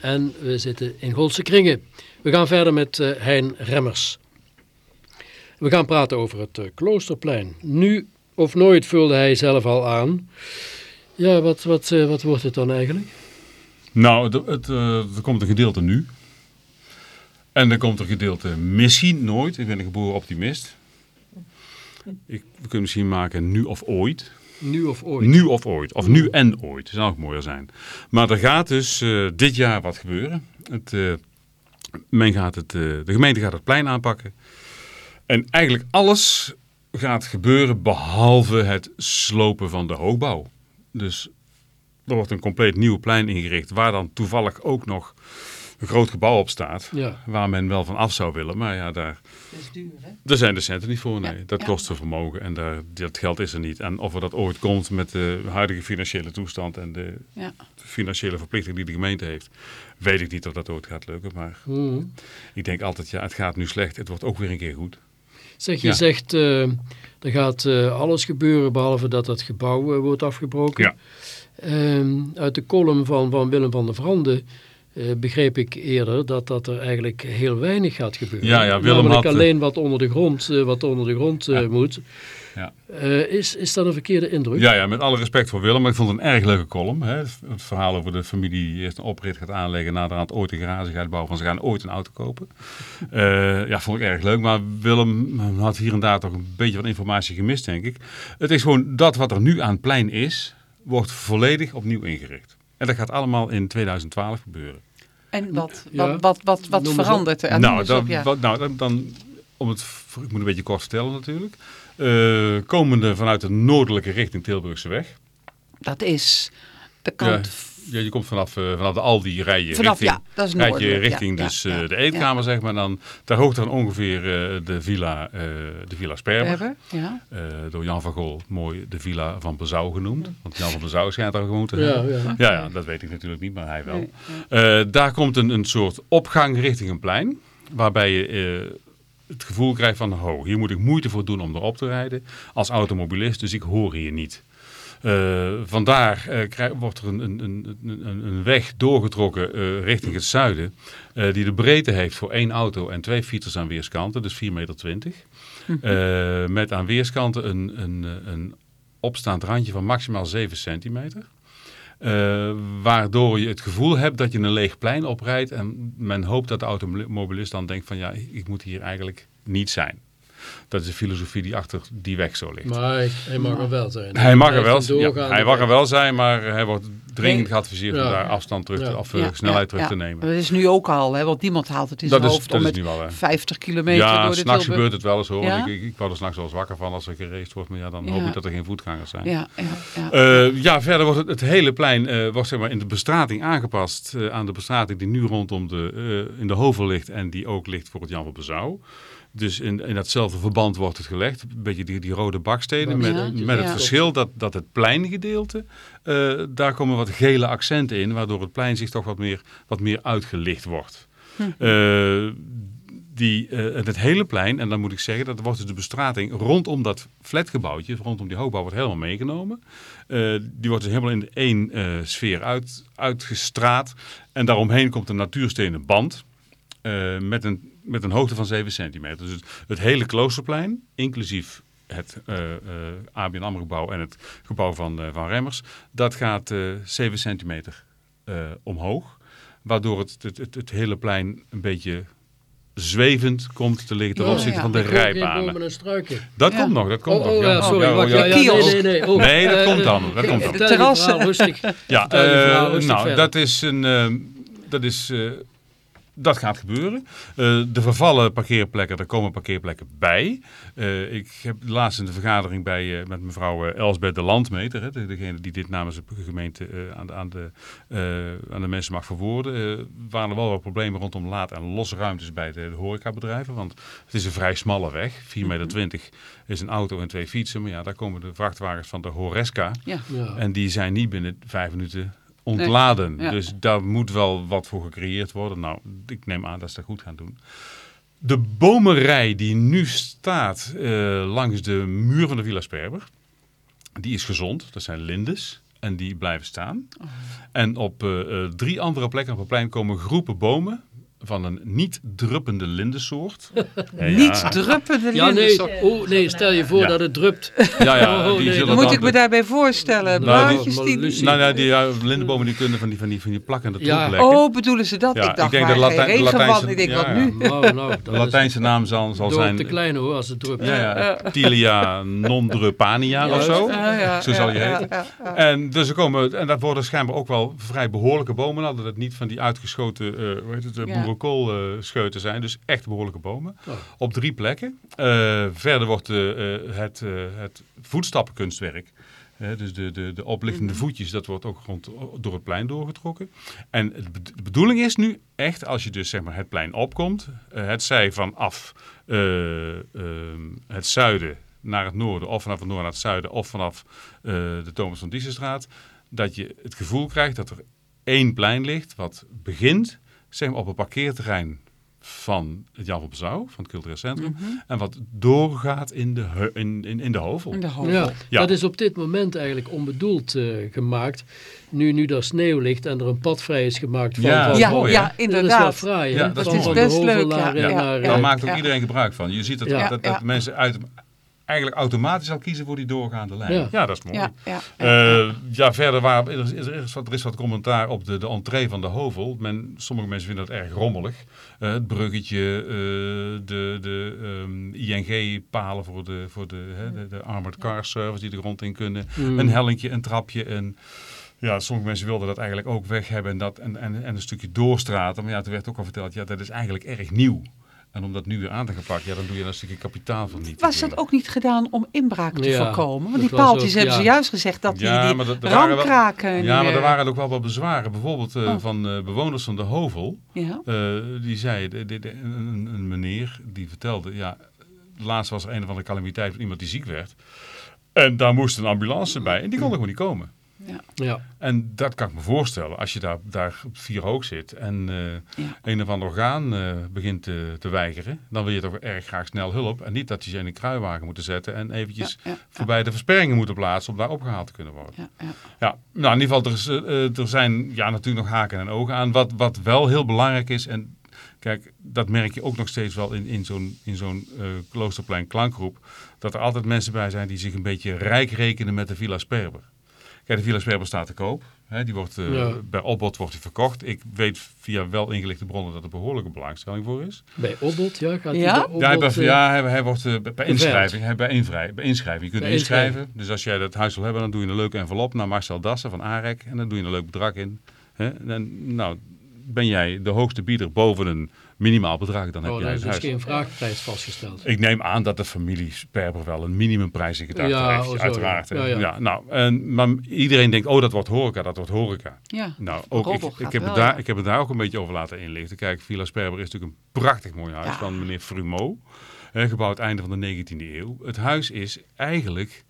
En we zitten in Goldse Kringen. We gaan verder met eh, Hein Remmers. We gaan praten over het eh, Kloosterplein. Nu of nooit vulde hij zelf al aan. Ja, wat, wat, eh, wat wordt het dan eigenlijk? Nou, het, het, er komt een gedeelte nu. En er komt een gedeelte misschien nooit. Ik ben een geboren optimist. Ik, we kunnen misschien maken nu of ooit. Nu of ooit? Nu of ooit. Of nu en ooit. Zou ook mooier zijn. Maar er gaat dus eh, dit jaar wat gebeuren. Het, eh, men gaat het, eh, de gemeente gaat het plein aanpakken. En eigenlijk alles gaat gebeuren behalve het slopen van de hoogbouw. Dus er wordt een compleet nieuw plein ingericht. Waar dan toevallig ook nog een groot gebouw op staat. Ja. Waar men wel van af zou willen. Maar ja, daar, Dat is duur, hè? daar zijn de centen niet voor. Nee. Ja, Dat kost een vermogen en daar, dat geld is er niet. En of er dat ooit komt met de huidige financiële toestand en de Ja. financiële verplichting die de gemeente heeft, weet ik niet of dat ooit gaat lukken. Maar Mhm. ik denk altijd, ja, het gaat nu slecht. Het wordt ook weer een keer goed. Zeg, je Ja. zegt, eh, er gaat eh, alles gebeuren behalve dat het gebouw eh, wordt afgebroken. Ja. Ehm, uit de column van, van Willem van der Vrande eh, begreep ik eerder dat, dat er eigenlijk heel weinig gaat gebeuren. Ja, ja, Willem Namelijk had, eh, alleen wat onder de grond, eh, wat onder de grond Ja. moet. Ja. Is, is dat een verkeerde indruk? Ja, ja, met alle respect voor Willem, maar ik vond het een erg leuke column. Hè? Het verhaal over de familie die eerst een oprit gaat aanleggen, naderhand ooit een garage gaat bouwen, van ze gaan ooit een auto kopen. Ja, vond ik erg leuk, maar Willem had hier en daar toch een beetje wat informatie gemist, denk ik. Het is gewoon dat wat er nu aan het plein is, wordt volledig opnieuw ingericht. En dat gaat allemaal in 2012 gebeuren. En wat, Ja. wat, wat, wat, wat verandert er? Nou, dan, op, ja. wat, nou dan, dan, om het, ik moet een beetje kort vertellen natuurlijk. Eh, komende vanuit de noordelijke richting Tilburgse weg. Dat is de kant ja, je komt vanaf, eh, vanaf de Aldi, rij je Vanaf, richting, ja, dat is rijd je richting ja, dus, ja, eh, de eetkamer, zeg maar. Dan, ter hoogte dan ongeveer eh, de villa, eh, de villa Sperber. Eh, door Jan van Gol mooi de villa van Bezouw genoemd. Want Jan van Bezouw schijnt daar gewoond te hebben. Ja, ja. Ja, ja, dat weet ik natuurlijk niet, maar hij wel. Nee, Eh, daar komt een, een soort opgang richting een plein. Waarbij je eh, het gevoel krijgt van, ho, hier moet ik moeite voor doen om erop te rijden. Als automobilist, dus ik hoor hier niet. Eh, vandaar eh, wordt er een, een, een, een, weg doorgetrokken eh, richting het zuiden. die de breedte heeft voor één auto en twee fietsers aan weerskanten. Dus 4,20 meter. Eh, met aan weerskanten een, een, een opstaand randje van maximaal 7 centimeter. Waardoor je het gevoel hebt dat je een leeg plein oprijdt. En men hoopt dat de automobilist dan denkt van ja, ik moet hier eigenlijk niet zijn. Dat is de filosofie die achter die weg zo ligt. Maar hij, hij mag er wel zijn. hij mag er wel, ja, hij mag er wel zijn, maar hij wordt dringend geadviseerd Ja. om daar afstand terug te, of eh, Ja, snelheid ja, terug te nemen. Dat is nu ook al, hè, want niemand haalt het in Dat zijn is, hoofd dat om is met nu wel. hè. 50 kilometer Ja, door de s'nachts gebeurt het wel eens hoor. Ik, ik, ik word er s'nachts wel eens wakker van als er geraced wordt. Maar ja, dan Ja. hoop ik dat er geen voetgangers zijn. Ja, ja, ja. Eh, ja, verder wordt het, het hele plein eh, wordt zeg maar, in de bestrating aangepast eh, aan de bestrating die nu rondom de, eh, in de Hovel ligt en die ook ligt voor het Jan van Bezouw. Dus in, in datzelfde verband wordt het gelegd. Een beetje die, die rode bakstenen. Met, Ja, met het ja. verschil dat, dat het pleingedeelte, eh, daar komen wat gele accenten in. Waardoor het plein zich toch wat meer, wat meer uitgelicht wordt. Eh, die, eh, het hele plein, en dan moet ik zeggen, dat wordt dus de bestrating rondom dat flatgebouwtje, rondom die hoogbouw, wordt helemaal meegenomen. Die wordt dus helemaal in één eh, sfeer uit, uitgestraat. En daaromheen komt een natuurstenen band met, een, met een hoogte van 7 centimeter. Dus het, het hele kloosterplein, inclusief het eh eh ABN AMRO gebouw en het gebouw van, eh, van Remmers, dat gaat eh 7 centimeter omhoog. Waardoor het, het, het, het hele plein een beetje zwevend komt te liggen ten Ja, opzichte ja. van de Ik rijbanen. Dat Ja. komt nog, dat komt Oh, nog. oh ja, sorry. wacht, ja, ja, kiosk. nee, nee, nee. Oh, Nee, dat komt dan, dat komt dan. Terrassen. rustig. Ja, nou, dat is een, dat is, dat gaat gebeuren. Eh, de vervallen parkeerplekken, er komen parkeerplekken bij. Eh, ik heb laatst in de vergadering bij, eh, met mevrouw Elsbeth de Landmeter, hè, de- degene die dit namens de gemeente eh, aan, de, aan, de, eh, aan de mensen mag verwoorden, eh, waren er wel wat problemen rondom laad- en losruimtes bij de, de horecabedrijven. Want het is een vrij smalle weg, 4,20 meter is een auto en twee fietsen. Maar ja, daar komen de vrachtwagens van de Horesca. Ja. Ja. En die zijn niet binnen vijf minuten ontladen. Ja. Dus daar moet wel wat voor gecreëerd worden. Nou, ik neem aan dat ze dat goed gaan doen. De bomenrij die nu staat eh, langs de muur van de Villa Sperber, die is gezond. Dat zijn lindes en die blijven staan. Oh. En op eh, eh, drie andere plekken op het plein komen groepen bomen van een niet druppende lindensoort. Ja, ja. Niet druppende Ja, nee, lindensoort. oh, nee, stel je voor Ja. dat het drupt. Ja, ja, Oh, die nee, Moet ik me daarbij voorstellen? Nou, die- die... Nou, nou, die ja, lindenbomen die kunnen van die, van die, van die plakkende Ja. troep lekken. Oh, bedoelen ze dat? Ja, ik ik dacht, denk maar de Latijn-. Latijnse- Ik denk, ja, wat nu? Nou, nou, dat De Latijnse naam zal, zal door zijn te klein hoor, als het drupt. ja, ja, Tilia non-drupania of zo. Zo zal je heten. En, dus er komen, en dat worden schijnbaar ook wel vrij behoorlijke bomen. Dat het niet van die uitgeschoten uh, hoe heet het, Ja. boerenkoolscheuten zijn. Dus echt behoorlijke bomen. Oh. Op drie plekken. Eh, verder wordt eh, eh, het, het voetstappenkunstwerk. dus de, de, de oplichtende Mhm. voetjes, dat wordt ook rond, door het plein doorgetrokken. En de bedoeling is nu echt, als je dus zeg maar het plein opkomt, het zij vanaf eh, ehm, het zuiden naar het noorden, of vanaf het noorden naar het zuiden, of vanaf de Thomas van Diessenstraat, dat je het gevoel krijgt dat er één plein ligt, wat begint zeg maar, op een parkeerterrein van het Jan van Bezouw, van het cultureel centrum, Mhm. en wat doorgaat in de, in, in, in de hovel. In de hoofd. Ja, Ja. dat is op dit moment eigenlijk onbedoeld eh, gemaakt. Nu, nu er sneeuw ligt en er een pad vrij is gemaakt van... Ja, van Ja, mooi, ja, hè? Dat is inderdaad. wel fraai, hè? Ja, dat is Het best Hovel leuk, naar, ja, ja, naar, ja. Daar eh, maakt ook ja. iedereen gebruik van. Je ziet dat, Ja. dat, dat Ja. mensen uit, eigenlijk automatisch al kiezen voor die doorgaande lijn. Ja, Ja. dat is mooi. Ja, ja, Eh, ja, verder waar, er, is, er, is wat, er is wat commentaar op de, de entree van de Hovel. Men, sommige mensen vinden dat erg rommelig. Eh, het bruggetje, eh, de, de ehm, ING-palen voor, de, voor de, hè, de, de armored car service die er rond in kunnen. Mm. Een hellingje, een trapje. En, ja, sommige mensen wilden dat eigenlijk ook weg hebben en, dat, en, en, en een stukje doorstraten. Maar ja, toen werd ook al verteld, ja, dat is eigenlijk erg nieuw. En om dat nu weer aan te gaan pakken, ja, dan doe je een stukje kapitaalvernietiging. Was dat ook niet gedaan om inbraak te Ja, voorkomen? Want die paaltjes ook- hebben ze juist gezegd dat die, Ja, die maar dat- waren wel- ramkraken... Ja, niet maar er meer- waren ook wel wat bezwaren. Bijvoorbeeld eh, Oh. van eh, bewoners van de Hovel. Ja, Eh, die zei, de, de- de- een, een meneer die vertelde, ja, laatst was er een of andere calamiteit van iemand die ziek werd. En daar moest een ambulance bij en die kon er gewoon niet komen. Ja. En dat kan ik me voorstellen, als je daar, daar op vier hoog zit en eh, Ja. een of ander orgaan eh, begint te, te weigeren, dan wil je toch erg graag snel hulp. En niet dat je ze in een kruiwagen moeten zetten en eventjes ja, ja, voorbij de versperringen moeten plaatsen om daar opgehaald te kunnen worden. ja, ja. Ja, nou in ieder geval, er, is, eh, er zijn ja, natuurlijk nog haken en ogen aan. Wat, wat wel heel belangrijk is, en kijk, dat merk je ook nog steeds wel in, in zo'n in zo'n eh, Kloosterplein klankgroep, dat er altijd mensen bij zijn die zich een beetje rijk rekenen met de Villa Sperber. Kijk, de Villa Sperber staat te koop. Hè, die wordt, eh, Ja. Bij opbod wordt die verkocht. Ik weet via wel ingelichte bronnen dat er behoorlijke belangstelling voor is. Bij Obbelt, ja. Gaat Ja? Bij Ja, bij, eh, ja hij, hij wordt eh, bij, inschrijving. Hij, bij, invrij, bij inschrijving. Je kunt Bij inschrijven. Dus als jij dat huis wil hebben, dan doe je een leuke envelop naar Marcel Dassen van AREC. En dan doe je een leuk bedrag in. Hè? En, nou, ben jij de hoogste bieder boven een minimaal bedrag, dan heb Oh, jij daar het is dus geen vraagprijs vastgesteld. Ik neem aan dat de familie Sperber wel een minimumprijs in gedachten Ja, heeft. oh, uiteraard. ja. Ja, ja. nou, en, maar iedereen denkt, oh dat wordt horeca, dat wordt horeca. ja. Nou, ook ik, ik, heb wel, het daar, ja. ik heb het daar ook een beetje over laten inlichten. Kijk, Villa Sperber is natuurlijk een prachtig mooi huis Ja. van meneer Frumo. Hè, gebouwd einde van de 19e eeuw. Het huis is eigenlijk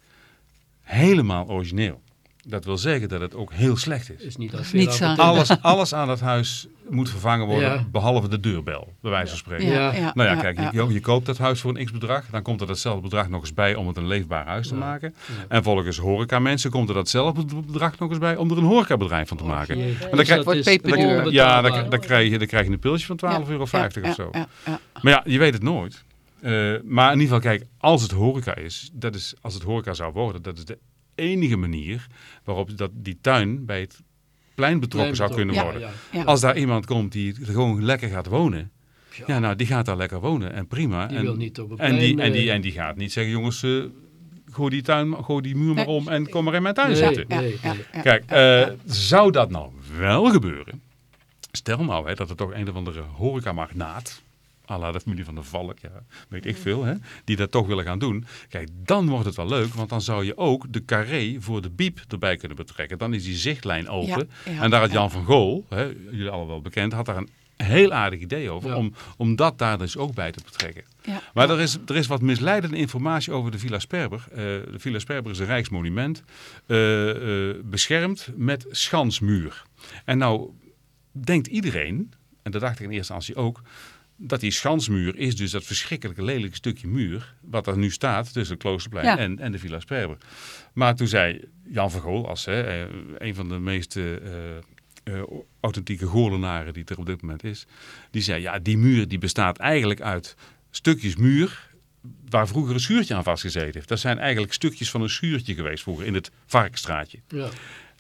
helemaal origineel. Dat wil zeggen dat het ook heel slecht is. Is niet als Niets veel aan. avond- Alles, alles aan het huis moet vervangen worden, Ja. behalve de deurbel, bij wijze van spreken. Ja. Nou ja, ja, kijk. Je, je koopt dat huis voor een x-bedrag. Dan komt er datzelfde bedrag nog eens bij om het een leefbaar huis te Ja. maken. En volgens horeca-mensen komt er datzelfde bedrag nog eens bij om er een horecabedrijf van te maken. Jee. En dan Dus krijg- dat Wordt onbetaalbaar. Ja, dan, dan, krijg je, dan krijg je een pilsje van 12,50 euro Ja, of zo. ja, ja. Maar ja, je weet het nooit. Eh, maar in ieder geval, kijk, als het horeca is, dat is, als het horeca zou worden, dat is de enige manier waarop dat die tuin bij het plein betrokken zou kunnen worden. Ja, Ja. Als daar iemand komt die er gewoon lekker gaat wonen, ja. ja, nou, die gaat daar lekker wonen en prima. Die en, wil niet op het en, die, en, die, eh, en die gaat niet zeggen, jongens, eh, gooi die tuin, gooi die muur maar om en kom maar in mijn tuin Nee. zitten. Nee, nee. Kijk, eh, zou dat nou wel gebeuren? Stel nou hè, dat er toch een of andere horecamagnaat, à la de familie van de Valk, ja, weet ik veel, hè, die dat toch willen gaan doen. Kijk, dan wordt het wel leuk, want dan zou je ook de carré voor de biep erbij kunnen betrekken. Dan is die zichtlijn open. Ja, ja, en daar had Jan ja. van Gool, hè, jullie allemaal wel bekend, had daar een heel aardig idee over, om, om dat daar dus ook bij te betrekken. Maar er is, er is wat misleidende informatie over de Villa Sperber. Eh, de Villa Sperber is een rijksmonument, eh, eh, beschermd met schansmuur. En nou denkt iedereen, en dat dacht ik in eerste instantie ook, dat die schansmuur is dus dat verschrikkelijke lelijke stukje muur, wat er nu staat tussen het Kloosterplein Ja. en, en de Villa Sperber. Maar toen zei Jan van Gool, als hè, eh, een van de meest eh, eh, authentieke Goorlenaren die er op dit moment is, die zei, ja, die muur die bestaat eigenlijk uit stukjes muur waar vroeger een schuurtje aan vastgezeten heeft. Dat zijn eigenlijk stukjes van een schuurtje geweest vroeger in het Varkstraatje. Ja.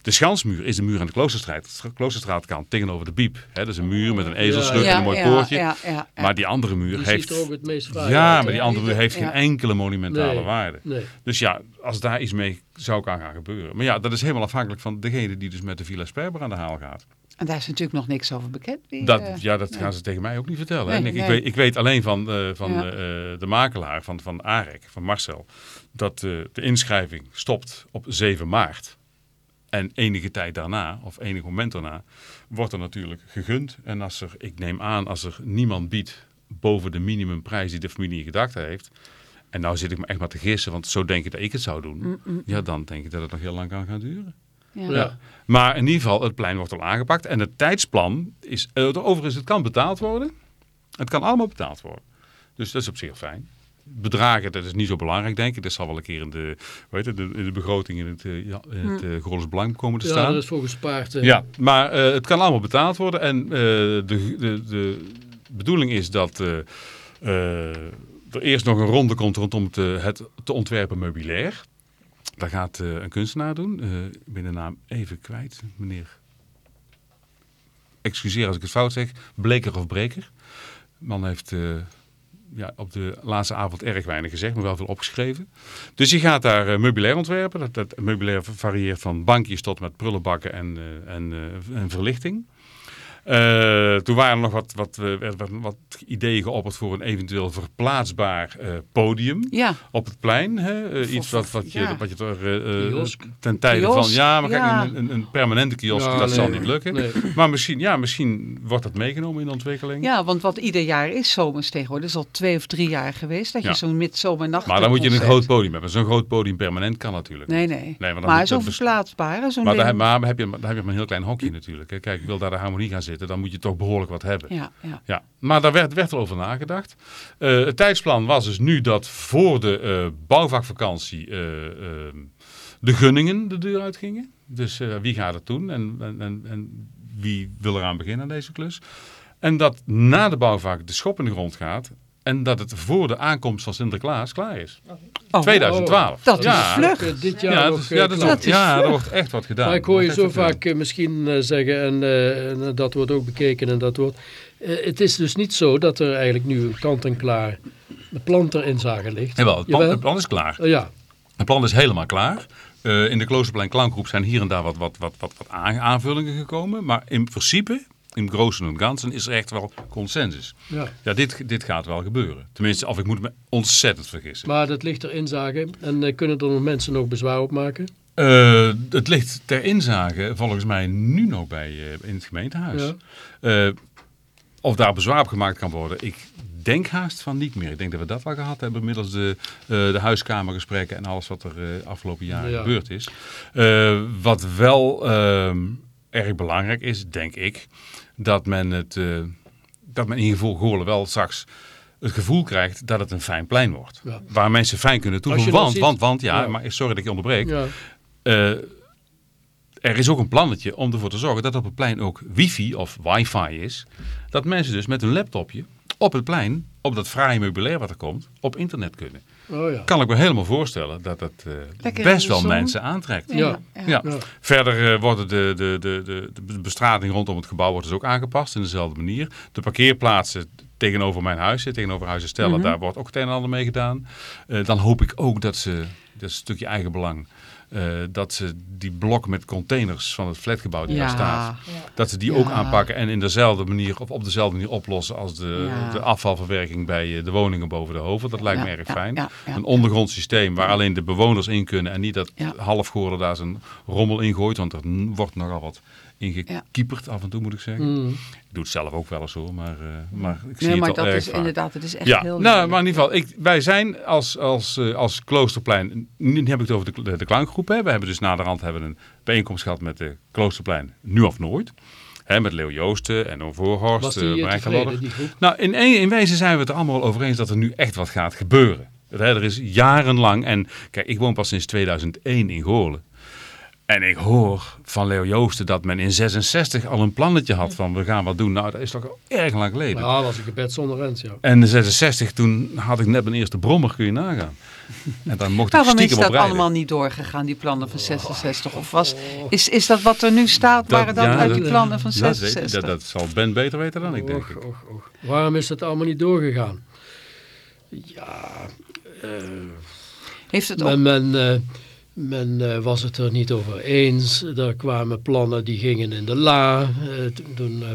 De Schansmuur is de muur aan de Kloosterstraat, Kloosterstraatkant tegenover de Biep. Hè, dat is een muur met een ezelsleutel Ja, en een mooi ja, poortje. ja, ja, ja. Maar die andere muur Die heeft... ziet ook het meest fraai ja, uit, maar die andere muur heeft geen enkele monumentale Nee. waarde. Nee. Dus ja, als daar iets mee zou kan gaan gebeuren. Maar ja, dat is helemaal afhankelijk van degene die dus met de Villa Sperber aan de haal gaat. En daar is natuurlijk nog niks over bekend. Wie, Dat, eh, ja, dat gaan ze tegen mij ook niet vertellen. Nee, en ik, weet, ik weet alleen van, eh, van Ja. eh, de makelaar, van, van AREC, van Marcel, dat eh, de inschrijving stopt op 7 maart. En enige tijd daarna, of enig moment daarna, wordt er natuurlijk gegund. En als er, ik neem aan, als er niemand biedt boven de minimumprijs die de familie in gedachten heeft. En nou zit ik me echt maar te gissen, want zo denk ik dat ik het zou doen. Mm, mm, Ja, dan denk ik dat het nog heel lang kan gaan duren. ja. Ja. Maar in ieder geval, het plein wordt al aangepakt. En het tijdsplan is... eh, overigens, het kan betaald worden. Het kan allemaal betaald worden. Dus dat is op zich fijn. Bedragen, dat is niet zo belangrijk, denk ik. Dat zal wel een keer in de, weet je, de, in de begroting in het, eh, ja, in het uh, Grols Belang komen te Ja, staan. dat is voor gespaard. eh, Ja, maar eh, het kan allemaal betaald worden. En eh, de, de, de bedoeling is dat eh, eh, er eerst nog een ronde komt rondom het, eh, het te ontwerpen meubilair. Dat gaat eh, een kunstenaar doen. Eh, ik ben de naam even kwijt, meneer. Excuseer als ik het fout zeg. Bleker of Breker. Man heeft eh, ja, op de laatste avond erg weinig gezegd, maar wel veel opgeschreven. Dus je gaat daar uh, meubilair ontwerpen. Dat, dat meubilair varieert van bankjes tot met prullenbakken en, uh, en, uh, en verlichting. Eh, toen waren er nog wat, wat, eh, wat, wat, wat ideeën geopperd voor een eventueel verplaatsbaar eh, podium Ja, op het plein. Hè? Iets wat, wat, je, ja. wat je er ten tijde Kiosk, van... Ja, maar kijk, ja. Een, een, een permanente kiosk, Ja, dat zal niet lukken. Nee. Maar misschien, ja, misschien wordt dat meegenomen in de ontwikkeling. ja, want wat ieder jaar is zomers tegenwoordig. Is al twee of drie jaar geweest dat je zo'n midzomernacht. maar dan moet je een groot podium hebben. Zo'n groot podium permanent kan natuurlijk Nee, nee. Maar moet- zo'n bes- verplaatsbare, zo'n Maar daar, maar heb je, daar heb je maar een heel klein hokje natuurlijk. Hè. Kijk, wil daar de harmonie gaan zitten, dan moet je toch behoorlijk wat hebben. Ja, ja. Ja, maar daar werd, werd wel over nagedacht. Eh, het tijdsplan was dus nu dat voor de eh, bouwvakvakantie eh, de gunningen de deur uitgingen. Dus wie gaat het doen en, en, en, en wie wil eraan beginnen aan deze klus. En dat na de bouwvak de schop in de grond gaat en dat het voor de aankomst van Sinterklaas klaar is. Oh, 2012. Dat is ja. vlug. Eh, dit jaar Ja, nog, dus, eh, ja, dat is klaar. ook- ja, er wordt echt wat gedaan. Maar ik hoor je zo vaak eh, misschien zeggen, en, eh, en dat wordt ook bekeken en dat wordt... eh, het is dus niet zo dat er eigenlijk nu een kant-en-klaar plan ter inzage ligt. Jawel, het plan, Jawel? het plan is klaar. Ja, Het plan is helemaal klaar. Eh, in de Kloosterplein Klankgroep zijn hier en daar wat, wat, wat, wat, wat aan- aanvullingen gekomen. Maar in principe, in großen en ganzen, is er echt wel consensus. ja. Ja, dit, dit gaat wel gebeuren. Tenminste, of ik moet me ontzettend vergissen. Maar dat ligt ter inzage. En eh, kunnen er nog mensen nog bezwaar op maken? Eh, het ligt ter inzage volgens mij nu nog bij, eh, in het gemeentehuis. Ja. Eh, of daar bezwaar op gemaakt kan worden, ik denk haast van niet meer. Ik denk dat we dat wel gehad hebben middels de, de huiskamergesprekken en alles wat er eh, afgelopen jaren Ja. gebeurd is. Wat wel ehm, erg belangrijk is, denk ik, dat men het, eh, dat men in ieder geval Goorlen wel straks het gevoel krijgt dat het een fijn plein wordt. Ja. Waar mensen fijn kunnen toevoegen. Want, ziet- want, want, ja, Ja. maar sorry dat ik je onderbreek. Ja, Eh, er is ook een plannetje om ervoor te zorgen dat op het plein ook wifi of wifi is. Dat mensen dus met hun laptopje op het plein, op dat fraaie meubilair wat er komt, op internet kunnen. oh ja. Kan ik me helemaal voorstellen dat dat eh, best wel mensen aantrekt. Ja. Ja. Ja. Verder eh, worden de, de, de, de, de bestrating rondom het gebouw wordt dus ook aangepast in dezelfde manier. De parkeerplaatsen tegenover mijn huis, eh, tegenover Huizen Stellen, daar wordt ook het een en ander mee gedaan. Eh, dan hoop ik ook dat ze, dat is een stukje eigen belang, eh, dat ze die blok met containers van het flatgebouw die daar staat, dat ze die ook aanpakken en in dezelfde manier of op dezelfde manier oplossen als de, de afvalverwerking bij eh, de woningen boven de hoven. Dat lijkt me erg fijn. Een ondergrond systeem waar alleen de bewoners in kunnen en niet dat Ja. halfgoorden daar zijn rommel in gooit, want er wordt nogal wat ingekieperd af en toe moet ik zeggen. Mm. Ik doe het zelf ook wel eens hoor, maar, eh, maar ik zie Nee, maar het dat erg is vaak. inderdaad, het is echt Ja, heel nou, maar in ieder geval, ik, wij zijn als, als, eh, als Kloosterplein, nu heb ik het over de, de, de klankgroep. Hè. We hebben dus naderhand hebben een bijeenkomst gehad met de Kloosterplein, nu of nooit. Hè, met Leo Joosten en Voorhorst, Was eh? Nou, in, in wezen zijn we het er allemaal over eens dat er nu echt wat gaat gebeuren. Hè, Er is jarenlang, en kijk, ik woon pas sinds 2001 in Goorlen. En ik hoor van Leo Joosten dat men in 66 al een plannetje had van we gaan wat doen. Nou, dat is toch al erg lang geleden. Ja, was een gebed zonder rens, ja. En in 66, toen had ik net mijn eerste brommer, kun je nagaan. En dan mocht ik Waarom is dat rijden. allemaal niet doorgegaan, die plannen van 66? Of was, is, is dat wat er nu staat, waren dat ja, uit die dat- plannen van dat, weet ik. 66? dat, dat zal Ben beter weten dan ik, denk Och, ik. och, och. Waarom is dat allemaal niet doorgegaan? Ja, eh, Heeft het ook... men, men, eh, men eh, was het er niet over eens. Er kwamen plannen die gingen in de la. Eh, toen toen eh,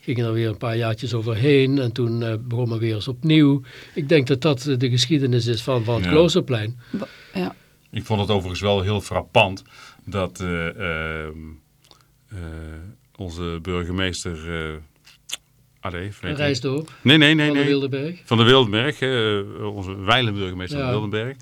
gingen er weer een paar jaartjes overheen. En toen eh, begon men weer eens opnieuw. Ik denk dat dat de geschiedenis is van, van het Ja. Kloosterplein. Ja. Ik vond het overigens wel heel frappant dat eh, ehm, eh, onze burgemeester... eh Ade, Nee, nee, nee. van de nee. Wildeberg. Van de Wildenberg, eh, onze wijlenburgemeester Ja. van Wildenberg,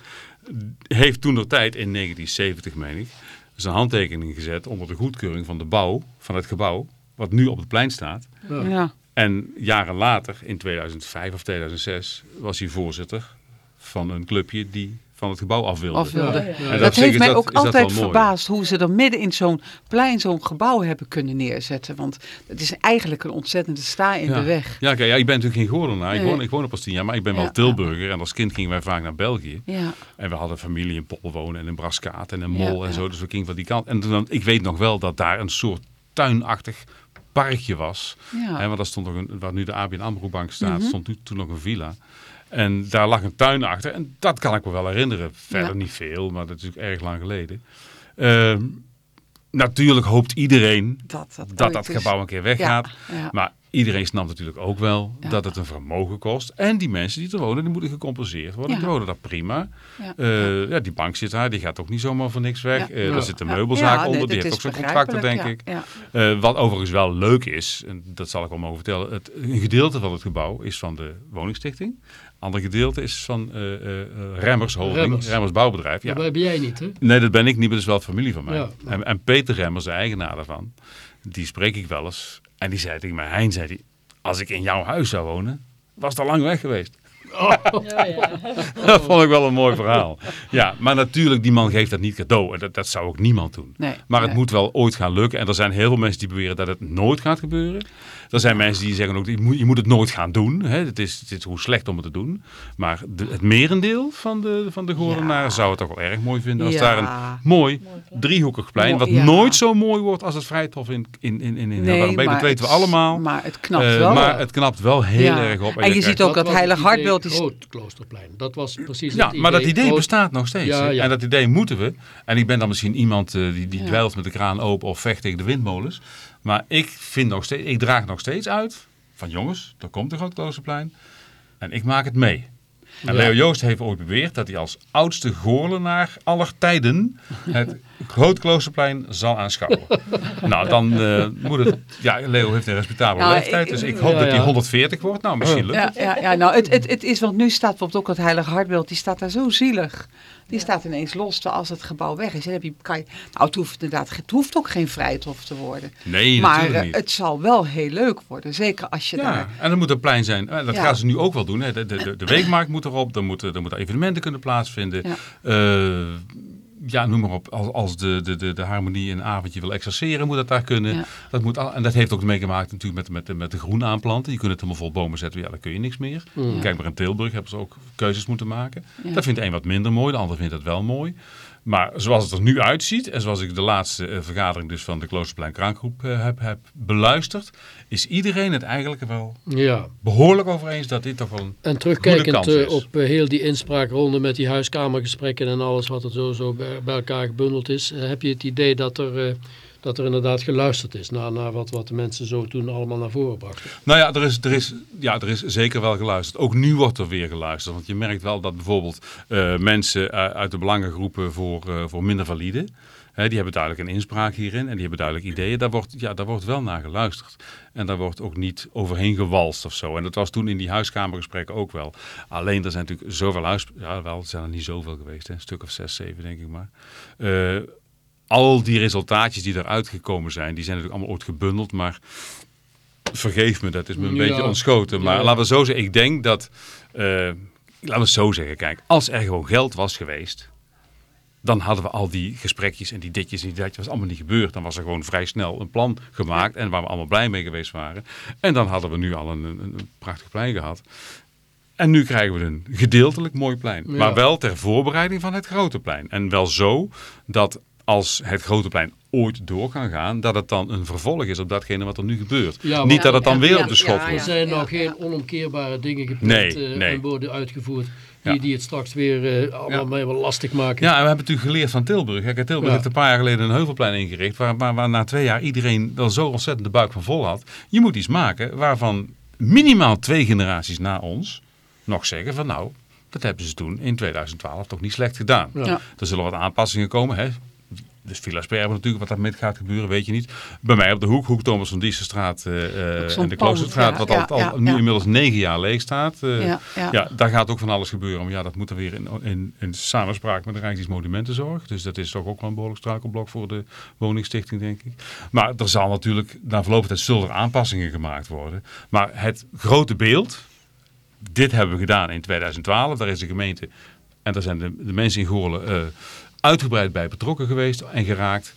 heeft toen de tijd in 1970, meen ik, zijn handtekening gezet onder de goedkeuring van de bouw van het gebouw, wat nu op het plein staat. Ja. Ja. En jaren later, in 2005 of 2006, was hij voorzitter van een clubje die van het gebouw af wilde. Af. Ja, ja. Dat, dat heeft mij dat- ook altijd verbaasd hoe ze er midden in zo'n plein zo'n gebouw hebben kunnen neerzetten. Want het is eigenlijk een ontzettende sta in de weg. Ja, kijk, ja, ik ben natuurlijk geen Goorlenaar. Ik, woon, ik woon er pas tien jaar, maar ik ben wel. Tilburger. En als kind gingen wij vaak naar België. Ja, En we hadden familie in Poppel wonen en in Braskaat en in Mol en zo. Dus we gingen van die kant. En toen, ik weet nog wel dat daar een soort tuinachtig parkje was. ja. Hè, want daar stond nog een, waar nu de ABN AMRO bank staat, Mhm. stond toen, toen nog een villa. En daar lag een tuin achter. En dat kan ik me wel herinneren. Verder Ja. niet veel, maar dat is natuurlijk erg lang geleden. Ehm, natuurlijk hoopt iedereen Dat dat, dat dat gebouw een keer weggaat. Ja, ja. Maar iedereen snapt natuurlijk ook wel dat het een vermogen kost. En die mensen die er wonen, die moeten gecompenseerd worden. Die wonen daar prima. Ja. Eh, ja, die bank zit daar, die gaat ook niet zomaar voor niks weg. Ja. Eh. Daar zit een meubelzaak nee, onder, die dat heeft ook zijn contracten, denk ik. Eh, wat overigens wel leuk is, en dat zal ik wel mogen vertellen, het, een gedeelte van het gebouw is van de woningstichting. Ander gedeelte is van eh, eh, eh, Remmers Holding, Remmers. Remmers, Bouwbedrijf. Ja. Dat ben jij niet, hè? Nee, dat ben ik niet, maar dat is wel familie van mij. Ja. En, en Peter Remmers, de eigenaar daarvan, die spreek ik wel eens. En die zei tegen mij, Hein, zei die, als ik in jouw huis zou wonen, was het al lang weg geweest. Ja, ja. Dat vond ik wel een mooi verhaal. Ja, maar natuurlijk, die man geeft dat niet cadeau. En dat, dat zou ook niemand doen. Nee, Maar het nee. moet wel ooit gaan lukken. En er zijn heel veel mensen die beweren dat het nooit gaat gebeuren. Er zijn mensen die zeggen ook, je moet, je moet het nooit gaan doen. Hè. Het, is, het is hoe slecht om het te doen. Maar de, het merendeel van de, van de Ja. zou het toch wel erg mooi vinden. Als Ja. daar een mooi driehoekig plein, wat ja. nooit zo mooi wordt als het Vrijthof in, in, in, in. Dat weten we allemaal. Maar het knapt Eh, wel. maar het knapt wel heel Ja. erg op. En je je ziet ook dat heilig hartbeeld is- Groot Kloosterplein. Dat was precies Ja, het maar dat idee Groot- bestaat nog steeds. Ja, hè. ja. En dat idee moeten we. En ik ben dan misschien iemand eh, die, die Ja. dwijlt met de kraan open of vecht tegen de windmolens. Maar ik vind nog steeds, ik draag nog steeds uit van jongens, er komt een groot Kloosterplein. En ik maak het mee. En. Leo Joost heeft ooit beweerd dat hij als oudste Goorlenaar aller tijden het Groot Kloosterplein zal aanschouwen. nou, dan eh, moet het... Ja, Leo heeft een respectabele Ja, leeftijd, ik- dus ik hoop Ja, dat hij ja. 140 wordt. Nou, misschien lukt Ja, het. ja, ja nou, het, het, het is, want nu staat bijvoorbeeld ook het heilige hartbeeld, die staat daar zo zielig. Die staat ineens los als het gebouw weg is. Dan heb je, kan je, nou, het hoeft inderdaad, het hoeft ook geen vrijthof te worden. Nee, maar natuurlijk eh, niet. het zal wel heel leuk worden, zeker als je Ja, daar... en er moet een plein zijn. Eh, Dat Ja. gaan ze nu ook wel doen. Hè. De, de, de, de weekmarkt moet erop. Er moeten, er moeten evenementen kunnen plaatsvinden. Ja. Eh, ja, noem maar op. Als, als de, de, de, de harmonie een avondje wil exerceren, moet dat daar kunnen. Ja. Dat moet, en dat heeft ook mee gemaakt natuurlijk met, met, de- met de groen aanplanten. Je kunt het helemaal vol bomen zetten. Ja, dan kun je niks meer. Kijk maar in Tilburg hebben ze ook keuzes moeten maken. Dat vindt de een wat minder mooi. De ander vindt dat wel mooi. Maar zoals het er nu uitziet, en zoals ik de laatste eh, vergadering dus van de Kloosterplein Kraangroep eh, heb, heb beluisterd, is iedereen het eigenlijk wel Ja, behoorlijk over eens dat dit toch wel een... en terugkijkend eh, op heel die inspraakronde met die huiskamergesprekken en alles wat er zo, zo bij, elkaar gebundeld is, heb je het idee dat er, dat er inderdaad geluisterd is naar, naar wat, wat de mensen zo toen allemaal naar voren brachten. Nou ja er, is, er is, ja, er is zeker wel geluisterd. Ook nu wordt er weer geluisterd. Want je merkt wel dat bijvoorbeeld eh, mensen eh, uit de belangengroepen voor, eh, voor minder valide... Die hebben duidelijk een inspraak hierin en die hebben duidelijk ideeën. Daar wordt, ja, daar wordt wel naar geluisterd. En daar wordt ook niet overheen gewalst of zo. En dat was toen in die huiskamergesprekken ook wel. Alleen er zijn natuurlijk zoveel huis... Ja, wel, er zijn er niet zoveel geweest. Hè. Een stuk of zes, zeven denk ik maar. Al die resultaatjes die eruit gekomen zijn, die zijn natuurlijk allemaal ooit gebundeld. Maar vergeef me, dat is me een Ja. beetje ontschoten. Maar Ja. laten we zo zeggen, ik denk dat... eh, laten we het zo zeggen, kijk. Als er gewoon geld was geweest... Dan hadden we al die gesprekjes en die ditjes en die datjes. was allemaal niet gebeurd. Dan was er gewoon vrij snel een plan gemaakt. En waar we allemaal blij mee geweest waren. En dan hadden we nu al een, een, een prachtig plein gehad. En nu krijgen we een gedeeltelijk mooi plein. Ja. Maar wel ter voorbereiding van het grote plein. En wel zo dat als het grote plein ooit door kan gaan, dat het dan een vervolg is op datgene wat er nu gebeurt. Ja, Niet dat het dan Ja, weer ja, op de schop ja, Er wordt. zijn ja, nog ja. geen onomkeerbare dingen gepland Nee, eh, nee. en worden uitgevoerd die, Ja. die het straks weer eh, allemaal Ja. mee wel lastig maken. Ja, en we hebben natuurlijk geleerd van Tilburg. Kijk, Tilburg Ja. heeft een paar jaar geleden een heuvelplein ingericht, waar, waar, waar na twee jaar iedereen wel zo ontzettend de buik van vol had. Je moet iets maken waarvan minimaal twee generaties na ons nog zeggen van nou, dat hebben ze toen in 2012 toch niet slecht gedaan. Ja. Ja. Er zullen wat aanpassingen komen. Hè? Dus Villa Sperber natuurlijk, wat daarmee gaat gebeuren, weet je niet. Bij mij op de hoek, hoek Thomas van Diesenstraat eh, eh, zo'n en de Kloosterstraat, ja, wat ja, al, ja, al nu ja. inmiddels negen jaar leeg staat. eh, Ja, ja. ja, daar gaat ook van alles gebeuren. Maar ja, dat moet dan weer in, in, in samenspraak met de Rijksdienstmonumentenzorg. Dus dat is toch ook wel een behoorlijk struikelblok voor de woningstichting, denk ik. Maar er zal natuurlijk, na verloop van tijd zullen er aanpassingen gemaakt worden. Maar het grote beeld, dit hebben we gedaan in 2012. Daar is de gemeente, en daar zijn de, de mensen in Goorlen eh, uitgebreid bij betrokken geweest en geraakt.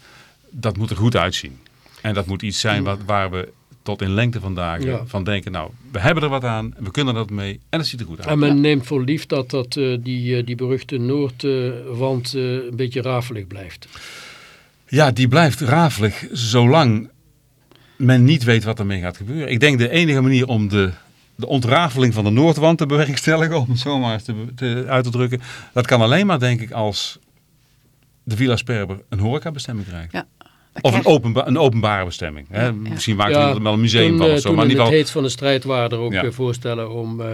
Dat moet er goed uitzien. En dat moet iets zijn wat, waar we tot in lengte van dagen Ja. van denken, nou, we hebben er wat aan, we kunnen dat mee en het ziet er goed uit. En men neemt voor lief dat, dat eh, die, eh, die beruchte Noordwand eh, een beetje rafelig blijft. Ja, die blijft rafelig zolang men niet weet wat ermee gaat gebeuren. Ik denk de enige manier om de, de ontrafeling van de Noordwand te bewerkstelligen, om het zo maar eens te, te- uit te drukken, dat kan alleen maar denk ik als de Villa Sperber een horecabestemming krijgt. Ja. Of een, openba een openbare bestemming. Hè? Ja, ja. Misschien maakt Ja, er wel een museum toen, van eh, of zo. toen Maar in in ieder het heet van de strijd waren er ook Ja. eh, voorstellen om, eh,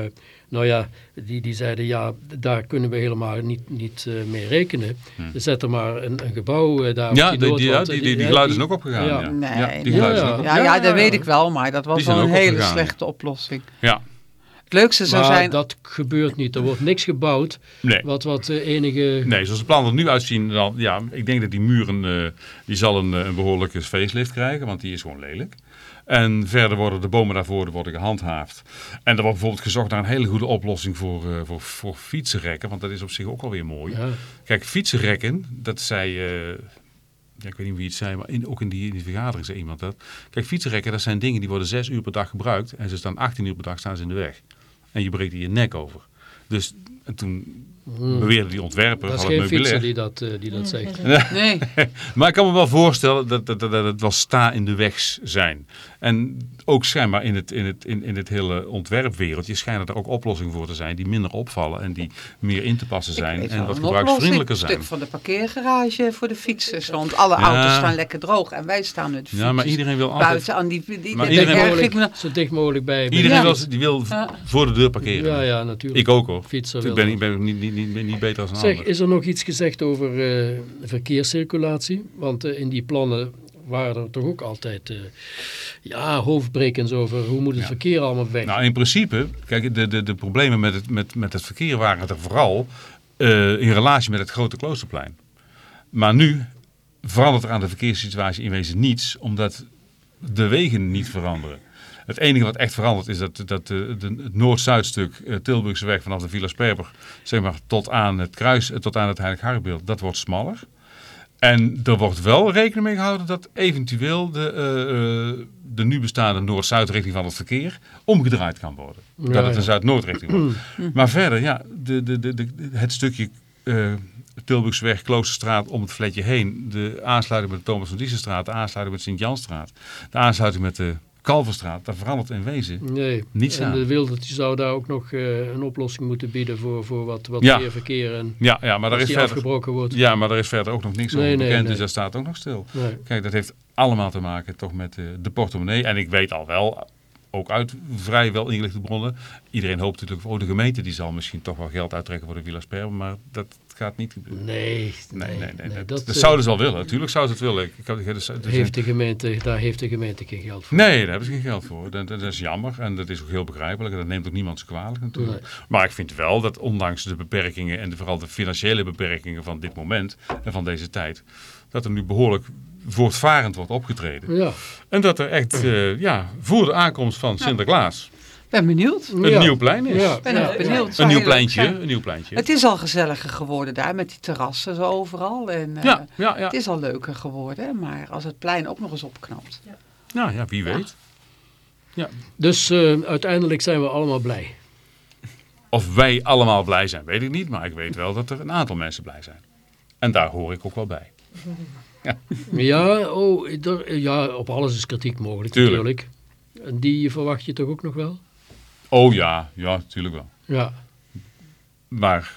nou ja, die, die zeiden ja, daar kunnen we helemaal niet, niet eh, mee rekenen. Zet er maar een, een gebouw daar op Hm. ja, die die, die, die, die, die geluiden zijn ook opgegaan. ja. Ja, Nee. Ja, die Ja, geluiden ja. dat weet ik wel, maar dat was wel een hele slechte oplossing. Ja, Het leukste zou Maar zijn... dat gebeurt niet. Er wordt niks gebouwd nee. wat, wat eh, enige... Nee, zoals de plannen er nu uitzien, dan, ja, ik denk dat die muren, eh, die zal een, eh, een behoorlijke facelift krijgen, want die is gewoon lelijk. En verder worden de bomen daarvoor worden gehandhaafd. En er wordt bijvoorbeeld gezocht naar een hele goede oplossing voor, eh, voor, voor fietsenrekken, want dat is op zich ook alweer mooi. Ja. Kijk, fietsenrekken, dat zei, eh, ja, ik weet niet wie het zei, maar in, ook in die, in die vergadering zei iemand dat. Kijk, fietsenrekken, dat zijn dingen die worden zes uur per dag gebruikt en ze staan 18 uur per dag staan ze in de weg. En je breekt je nek over. Dus en toen beweerde die ontwerper Dat is van het geen fietser meubilair. die dat, eh, die dat zegt. Nee, Maar ik kan me wel voorstellen dat, dat, dat, dat het wel sta in de weg zijn. En ook schijnbaar in het, in het, in, in het hele ontwerpwereldje schijnen er ook oplossingen voor te zijn die minder opvallen en die meer in te passen zijn en wat gebruiksvriendelijker zijn. Een stuk van de parkeergarage voor de fietsers. Want alle Ja. auto's staan lekker droog en wij staan met de Ja, maar iedereen wil altijd... buiten aan die... die, Maar iedereen wil- me- zo dicht mogelijk bij. Iedereen Ja. wil, die wil Ja. voor de deur parkeren. Ja, ja, natuurlijk. Ik ook hoor. Fietser Ik ben, ik ben niet, niet, niet, niet beter als een Zeg, ander. is er nog iets gezegd over eh, verkeerscirculatie? Want eh, in die plannen waren er toch ook altijd eh, ja, hoofdbrekens over hoe moet het Ja. verkeer allemaal weg. Nou, in principe, kijk, de, de, de problemen met het, met, met het verkeer waren er vooral in relatie met het grote kloosterplein. Maar nu verandert er aan de verkeerssituatie in wezen niets, omdat de wegen niet veranderen. Het enige wat echt verandert is dat, dat de, de, het Noord-Zuidstuk eh, Tilburgse weg vanaf de Villa Sperber zeg maar, tot aan het kruis, eh, tot aan het Heilig dat wordt smaller. En er wordt wel rekening mee gehouden dat eventueel de, eh, eh, de nu bestaande Noord-Zuid-richting van het verkeer omgedraaid kan worden. Ja, dat het ja. een Zuid-Noord-richting wordt. maar verder, ja, de, de, de, de, het stukje eh Tilburgsweg, Kloosterstraat om het fletje heen, de aansluiting met de Thomas van Diesenstraat, de aansluiting met Sint-Janstraat, de aansluiting met de Kalverstraat, daar verandert in wezen. nee. niets en aan. de Wildertje zou daar ook nog eh, een oplossing moeten bieden voor, voor wat, wat Ja. meer verkeer en Ja, ja, maar daar is verder, afgebroken wordt. ja, maar daar is verder ook nog niks Nee, over bekend, nee. dus dat staat ook nog stil. Kijk, dat heeft allemaal te maken toch met eh, de portemonnee. En ik weet al wel, ook uit vrij wel ingelichte bronnen. Iedereen hoopt natuurlijk, oh de gemeente die zal misschien toch wel geld uittrekken voor de Villa Sperber. Maar dat gaat niet gebeuren. Nee, Nee, nee, nee. dat, dat, dat eh, zouden ze wel willen. Natuurlijk zouden ze het willen. Ik, ik, ik- dus- dus- heeft de gemeente, daar heeft de gemeente geen geld voor. Nee, daar hebben ze geen geld voor. Dat, dat is jammer en dat is ook heel begrijpelijk. En dat neemt ook niemand ze kwalijk natuurlijk. Maar ik vind wel dat ondanks de beperkingen en de, vooral de financiële beperkingen van dit moment en van deze tijd, dat er nu behoorlijk voortvarend wordt opgetreden. Ja. En dat er echt eh, ja, voor de aankomst van Sinterklaas ben benieuwd. een Ja. nieuw plein is. Ja. ben ook benieuwd. Een nieuw pleintje, een nieuw pleintje. Het is al gezelliger geworden daar met die terrassen zo overal. En, eh, ja, ja, ja. Het is al leuker geworden, maar als het plein ook nog eens opknapt. Nou ja, wie weet. Dus eh, uiteindelijk zijn we allemaal blij. Of wij allemaal blij zijn, weet ik niet. Maar ik weet wel dat er een aantal mensen blij zijn. En daar hoor ik ook wel bij. Ja, oh, er, ja, op alles is kritiek mogelijk Tuurlijk. natuurlijk. En die verwacht je toch ook nog wel? Oh ja, ja, natuurlijk wel. Ja, Maar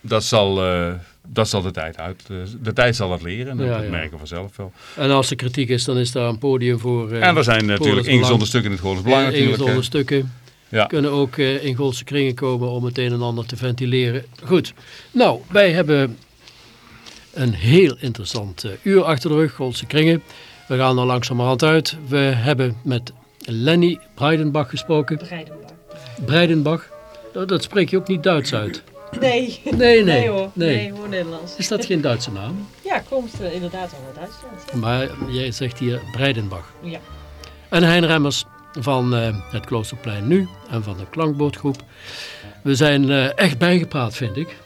dat zal, eh, dat zal de tijd uit. eh, de tijd zal dat leren en dat, Ja, dat ja. merken we vanzelf wel. en als er kritiek is, dan is daar een podium voor. eh, en er zijn natuurlijk ingezonde stukken in het Goorles Belang ingezonde stukken. Ja. Kunnen ook in Goolse kringen komen om het een en ander te ventileren. Goed, nou, wij hebben een heel interessant uur achter de rug, Goolse kringen. We gaan er langzamerhand uit. We hebben met Lenny Breidenbach gesproken. Breidenbach. Breidenbach, dat, dat spreek je ook niet Duits uit. Nee. Nee, nee, hoor. nee. Nee, gewoon Nederlands. Is dat geen Duitse naam? Ja, komt eh, inderdaad uit Duitsland. Maar jij zegt hier Breidenbach. Ja. En Hein Remmers van eh, het Kloosterplein Nu en van de Klankbootgroep. We zijn eh, echt bijgepraat, vind ik.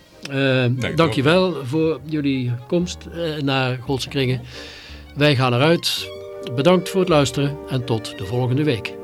Ik dankjewel voor jullie komst eh, naar Goldse Kringen. Wij gaan eruit. Bedankt voor het luisteren en tot de volgende week.